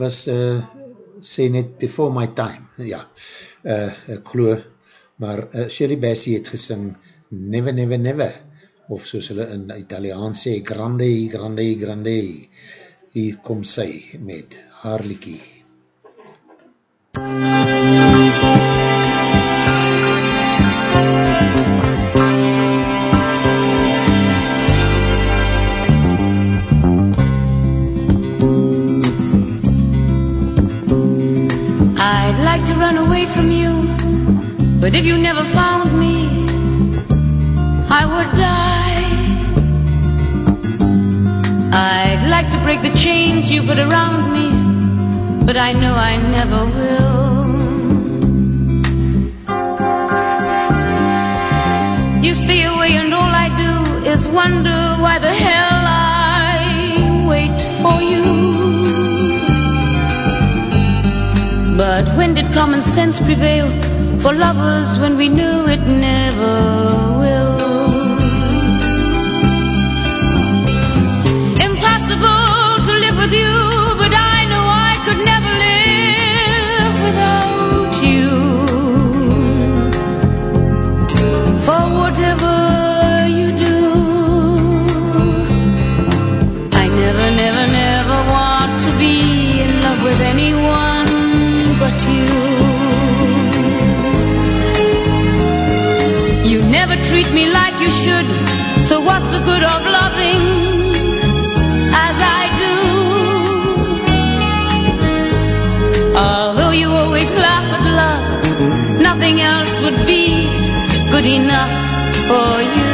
was, uh, sê net before my time, ja, uh, ek geloof, maar uh, Shirley Bassey het gesing Never, Never, Never, of soos hulle in Italiaans sê, Grande, Grande, Grande, hier kom sy met haar liekie. I'd like to run away from you, but if you never found me, I would die. I'd like to break the chains you put around me, but I know I never will. You stay away, and all I do is wonder why the hell I wait for you. But when did common sense prevail for lovers when we knew it never like you should, so what's the good of loving as I do? Although you always laugh at love, nothing else would be good enough for you.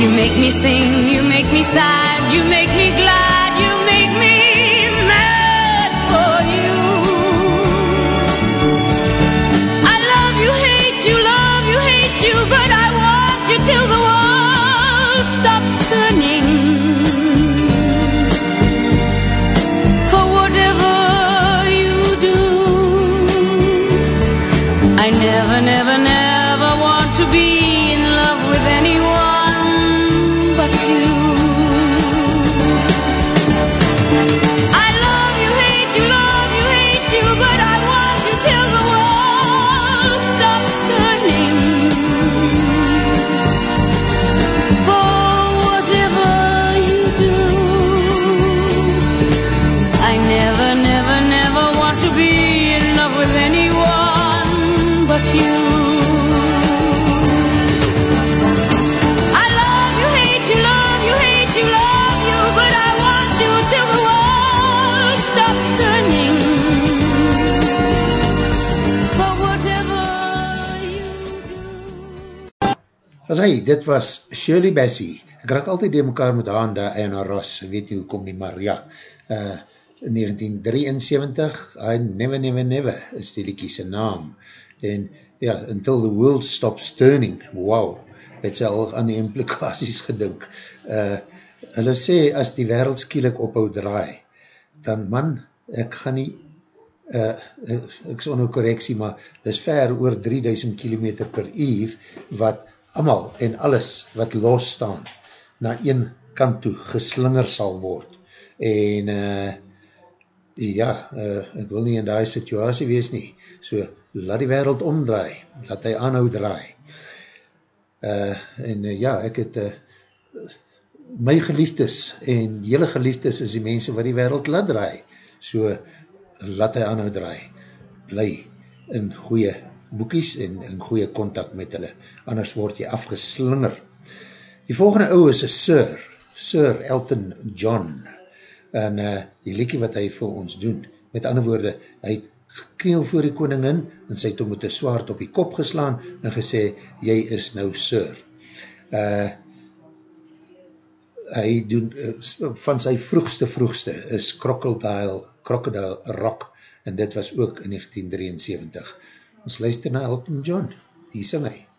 You make me sing, you make me sad, you make me glad, As hy, dit was Shirley Bassey. Ek raak altyd die mekaar met haar en daar Anna Ross, weet nie hoe kom nie, maar ja, uh, 1973, I Never Never Never is die liekie sy naam. En ja, Until the World Stops Turning, wow, het sy al aan die implikaties gedink. Uh, hulle sê, as die wereld skielik ophou draai, dan man, ek gaan nie uh, ek sal nou correctie, maar is ver oor 3000 km per uur, wat amal en alles wat los staan na een kant toe geslinger sal word. En uh, ja, uh, ek wil nie in die situasie wees nie, so laat die wereld omdraai, laat hy aanhou draai. Uh, en uh, ja, ek het uh, my geliefdes en jylle geliefdes is die mense wat die wereld laat draai, so laat hy aanhou draai, bly in goeie boekies en in goeie contact met hulle, anders word jy afgeslinger. Die volgende ouwe is Sir, Sir Elton John, en uh, die liekie wat hy vir ons doen, met ander woorde, hy kniel voor die koningin, en sy het om met een swaard op die kop geslaan, en gesê, jy is nou Sir. Uh, hy doen, uh, van sy vroegste vroegste, is Crocodile, Crocodile Rock, en dit was ook in 1973 Ons luister na Elton John, hier sing hy.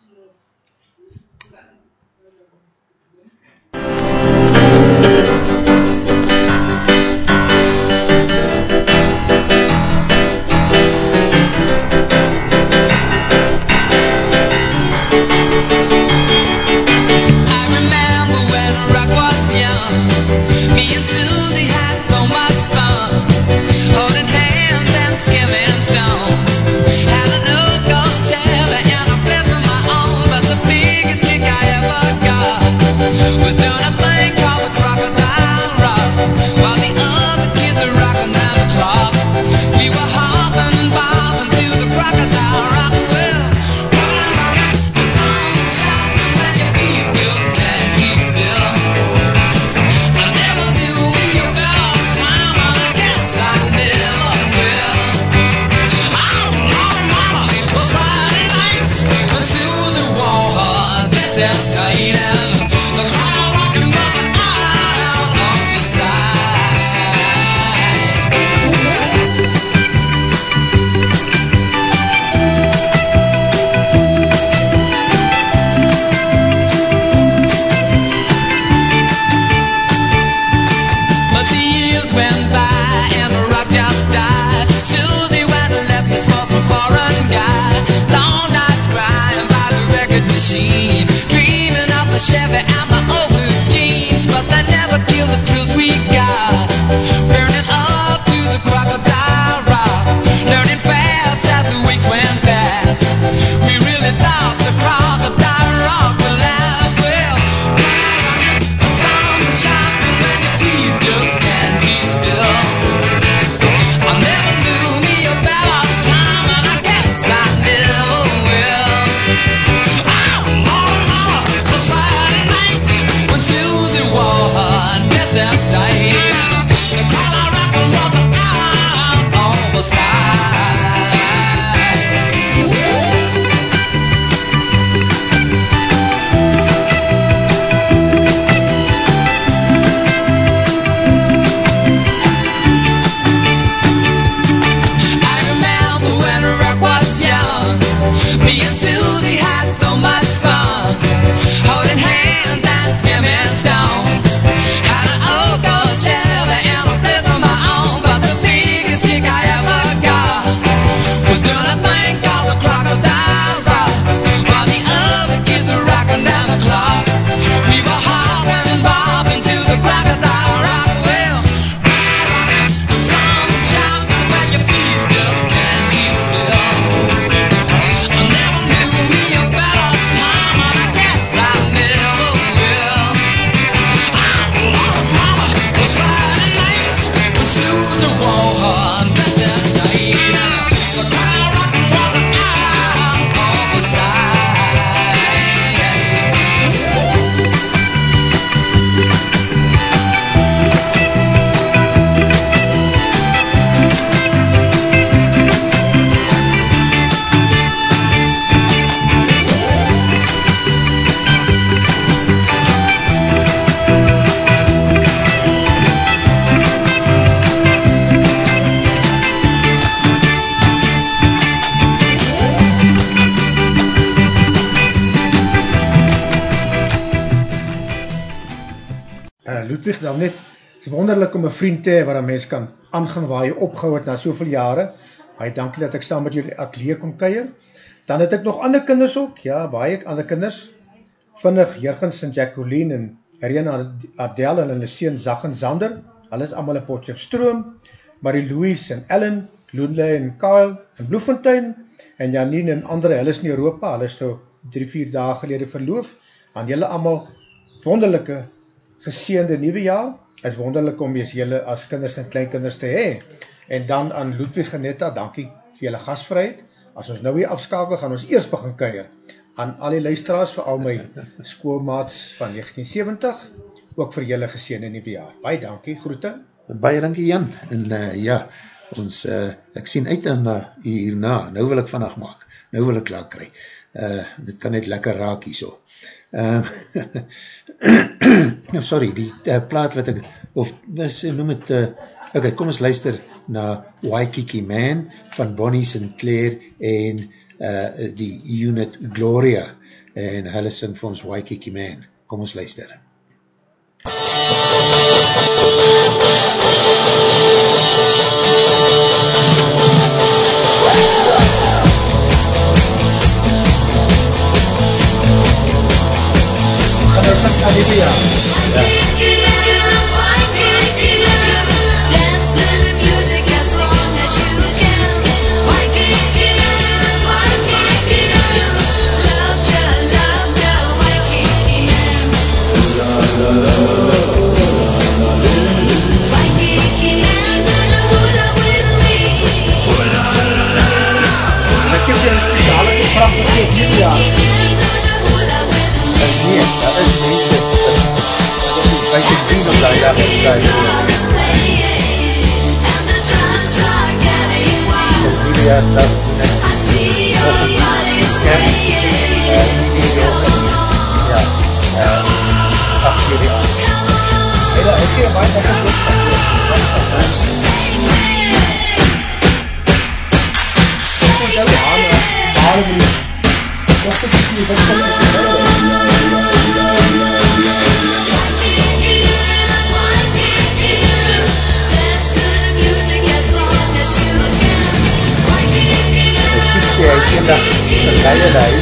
vriende wat een mens kan aangaan waar jy opgehou het na soveel jare. Baie dankie dat ek saam met jullie atelier kom keier. Dan het ek nog ander kinders ook, ja, baie ander kinders. Vinnig Jurgens en Jacqueline en Rien Adel en hulle seen Zag en Zander. Hulle is allemaal in Potjefstroom. Marie-Louise en Ellen, Loenle en Kyle en Bloefontein en Janine en andere, hulle is in Europa, hulle is so 3-4 dagen gelede verloof. Aan julle allemaal wonderlijke geseende nieuwe jaar is wonderlik om jy's jylle as kinders en kleinkinders te hee. En dan aan Ludwig Geneta, dankie vir jylle gasvryheid. As ons nou weer afskakel, gaan ons eerst begin keier. Aan al die luisteraars, vir al my [laughs] schoolmaats van 1970, ook vir jylle geseen in die jaar. Baie dankie, groete. Baie dankie Jan, en uh, ja, ons, uh, ek sien uit aan uh, hierna, nou wil ek vannacht maak, nou wil ek klaar kry. Uh, dit kan net lekker raak hier so. Nou [clears throat] sorry, die uh, plaat wat ek, of dis, noem het, uh, ok, kom ons luister na Waikiki Man van Bonnie Sinclair en uh, die unit Gloria en hulle sing vir ons Waikiki Man. Kom ons luister. Gaan nou sing Olivia. En ek het jou een speciale program gegeet hierdie Hierdie jaar dat kerk, uh, hierdie jaar, ja, uh, ach, hierdie jaar. Hey, daar is hier baie dat ek Ek onthou Hane, Hane moet Wat is die wat kan ek onthou? Ek en hy,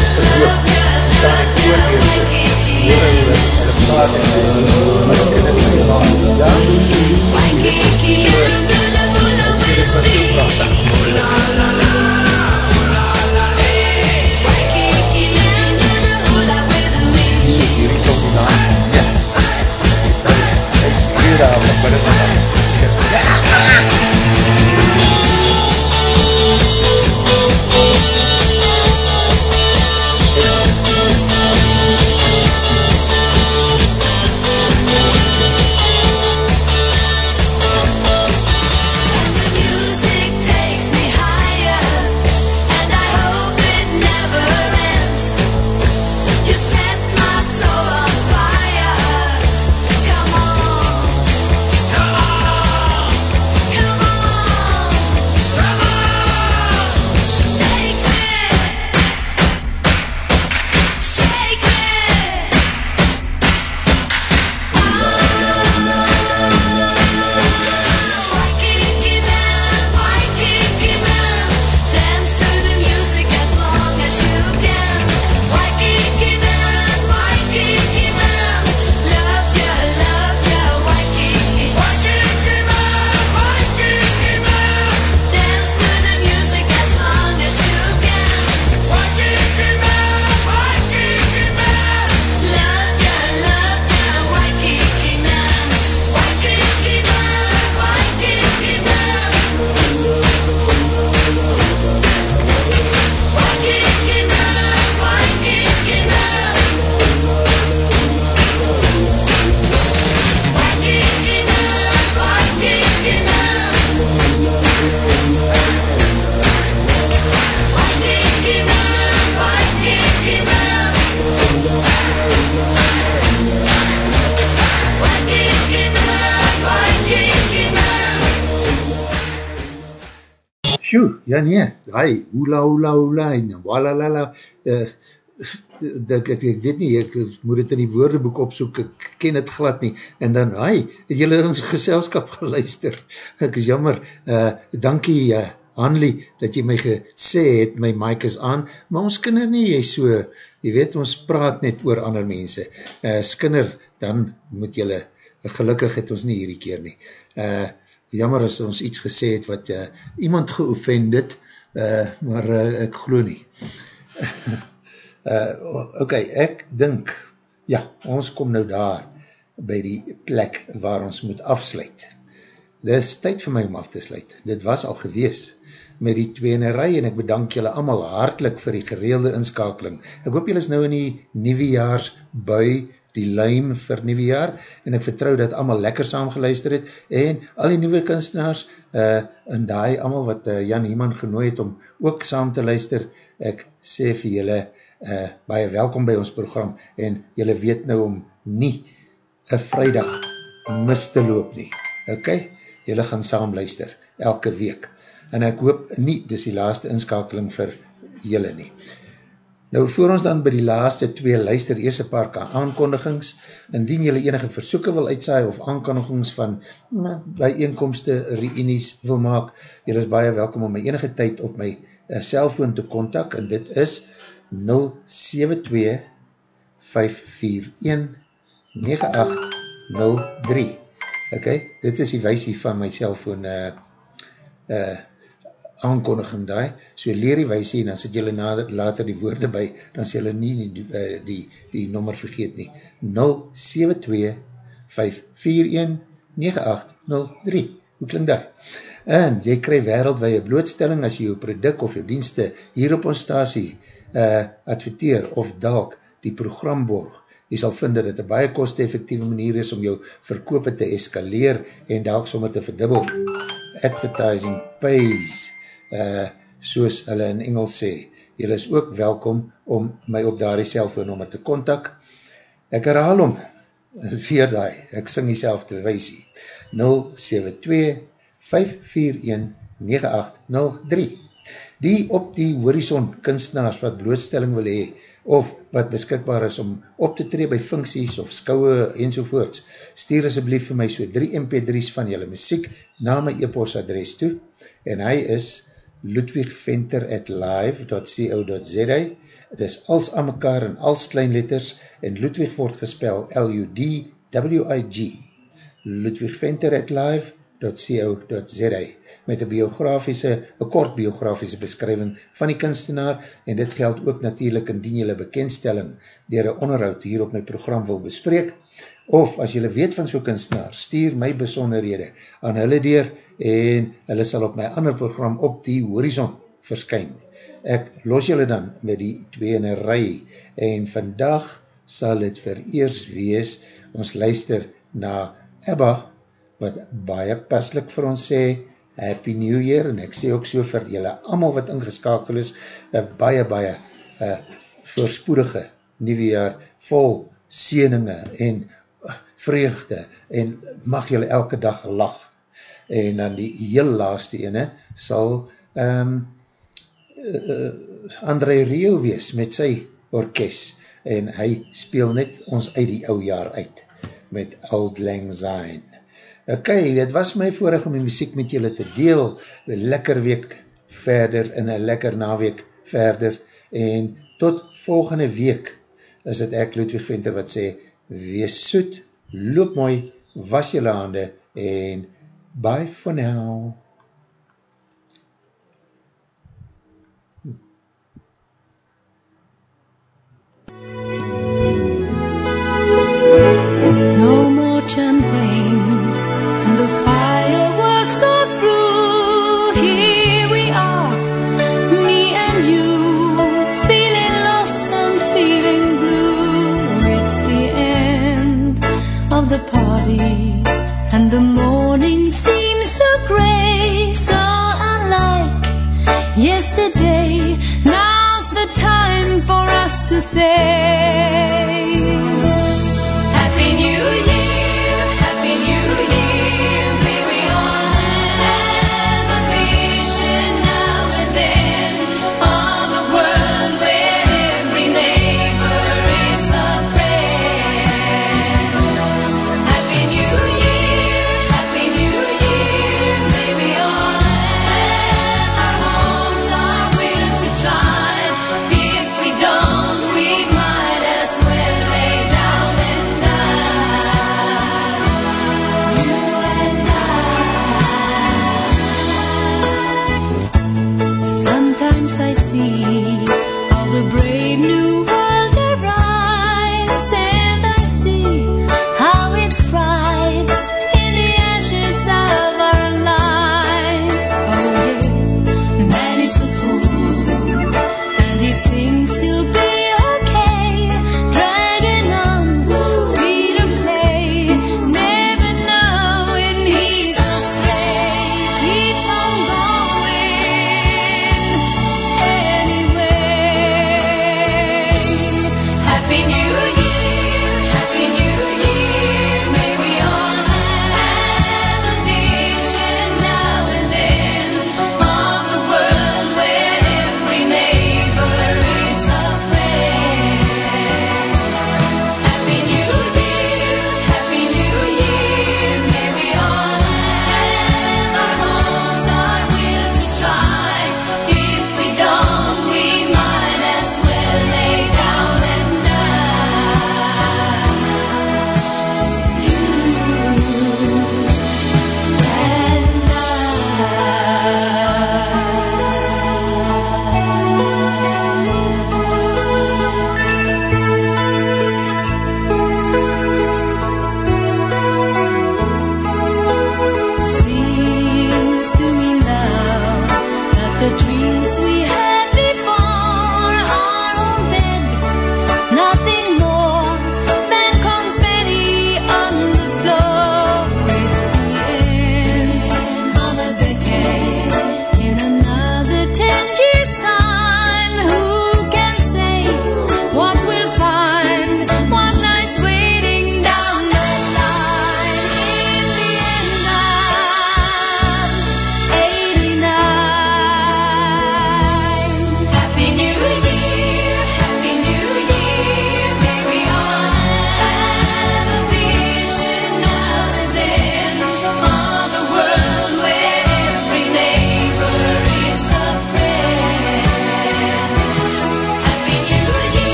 maar ek ken het nie maar, ja? Ek sê, dit was so prachtig. Hierdie kom die naam, yes. Hy is hier daar, maar hy, hula hula hula en walalala, uh, ek, ek, ek weet nie, ek moet het in die woordeboek opsoek, ek ken het glad nie, en dan, hy, het jylle ons geselskap geluister, ek is jammer, uh, dankie uh, Hanlie, dat jy my gesê het, my mic is aan, maar ons kinder nie, jy so, jy weet, ons praat net oor ander mense, uh, skinner, dan moet jylle, gelukkig het ons nie hierdie keer nie, uh, jammer as ons iets gesê het wat uh, iemand geoefend het, uh, maar uh, ek glo nie. [laughs] uh, ok, ek dink, ja, ons kom nou daar by die plek waar ons moet afsluit. dit is tyd vir my om af te sluit. Dit was al gewees met die twee in een rij en ek bedank julle allemaal hartelijk vir die gereelde inskakeling. Ek hoop julle is nou in die nieuwejaars bui, die luim vir nieuwejaar en ek vertrou dat allemaal lekker saam geluister het en al die nieuwe kunstenaars uh, en die allemaal wat uh, Jan Hieman genooi het om ook saam te luister, ek sê vir julle uh, baie welkom by ons program en julle weet nou om nie een vrijdag mis te loop nie. Ok, julle gaan saam luister, elke week. En ek hoop nie, dis die laaste inskakeling vir julle nie. Nou, voor ons dan by die laaste twee luister, eerst een paar aankondigings. Indien julle enige versoeken wil uitsaai of aankondigings van bijeenkomste, reunies wil maak, julle is baie welkom om my enige tyd op my uh, cellfoon te kontak en dit is 072 541 9803 Ok, dit is die weisie van my cellfoon uh, uh, aankondiging daai, so leer die weisie en dan sit julle nader, later die woorde by, dan sê julle nie die, die, die, die nommer vergeet nie. 072 541 9803 Hoe klink daai? En jy krij wereldwee blootstelling as jy jou product of jou dienste hier op ons stasie uh, adverteer of dalk die program borg. Jy sal vind dat dit een baie kost-effectieve manier is om jou verkoop te eskaleer en dalk sommer te verdubbel. Advertising pays, uh, soos hulle in Engels sê. Jy is ook welkom om my op daar die cellfoonnummer te kontak. Ek herhaal om, vier [laughs] daai, ek sing die self te weisie. 072-541-9803 Die op die horizon kunstenaars wat blootstelling wil hee, of wat beskikbaar is om op te tree by funksies of skouwe enzovoorts, stuur asjeblief vir my so 3 mp3's van julle muziek na my e-post toe, en hy is ludwigventer at live.co.za het is als aan mekaar in als kleinletters en Ludwig word gespel L-U-D-W-I-G ludwigventer at live.co.za met een biografiese, een kort biografiese beskrywing van die kunstenaar en dit geld ook natuurlijk indien jylle bekendstelling dier een onderhoud hier op my program wil bespreek of as jylle weet van so'n kunstenaar, stuur my besonderhede aan hulle dier en hulle sal op my ander program op die horizon verskyn. Ek los jylle dan met die twee in een rij en vandag sal het vereers wees, ons luister na Ebba, wat baie paslik vir ons sê, Happy New Year, en ek sê ook so vir julle allemaal wat ingeskakel is, een baie, baie uh, voorspoedige nieuwe jaar, vol sieninge en vreugde, en mag julle elke dag lach. En dan die heel laaste ene, sal um, uh, André Rio wees, met sy orkest, en hy speel net ons uit die ou jaar uit, met Old Lang Syne. Ok, het was my voorig om die muziek met julle te deel, een lekker week verder, en een lekker naweek verder, en tot volgende week is het ek Ludwig Venter wat sê, wees soet, loop mooi, was julle hande, en bye for now. No more champagne, for us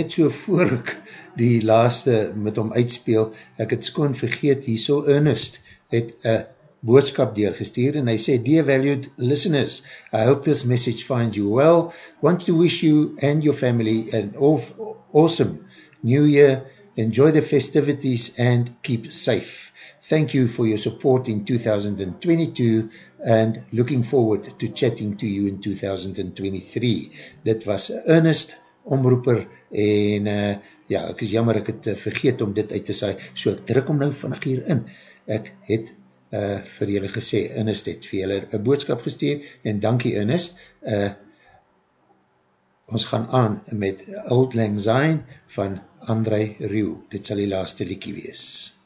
net so voor ek die laaste met hom uitspeel, ek het skoon vergeet, hier so Ernest het een boodskap deurgestuur en hy sê, Dear valued listeners, I hope this message finds you well. Want to wish you and your family an aw- awesome new year. Enjoy the festivities and keep safe. Thank you for your support in 2022 and looking forward to chatting to you in 2023. Dit was Ernest, omroeper en uh, ja, ek is jammer ek het uh, vergeet om dit uit te saai, so ek druk om nou vannig hier in. Ek het uh, vir julle gesê, Ernest het vir julle een boodskap gestuur en dankie Ernest. Uh, ons gaan aan met Old Lang Syne van André Rieu. Dit sal die laaste liekie wees.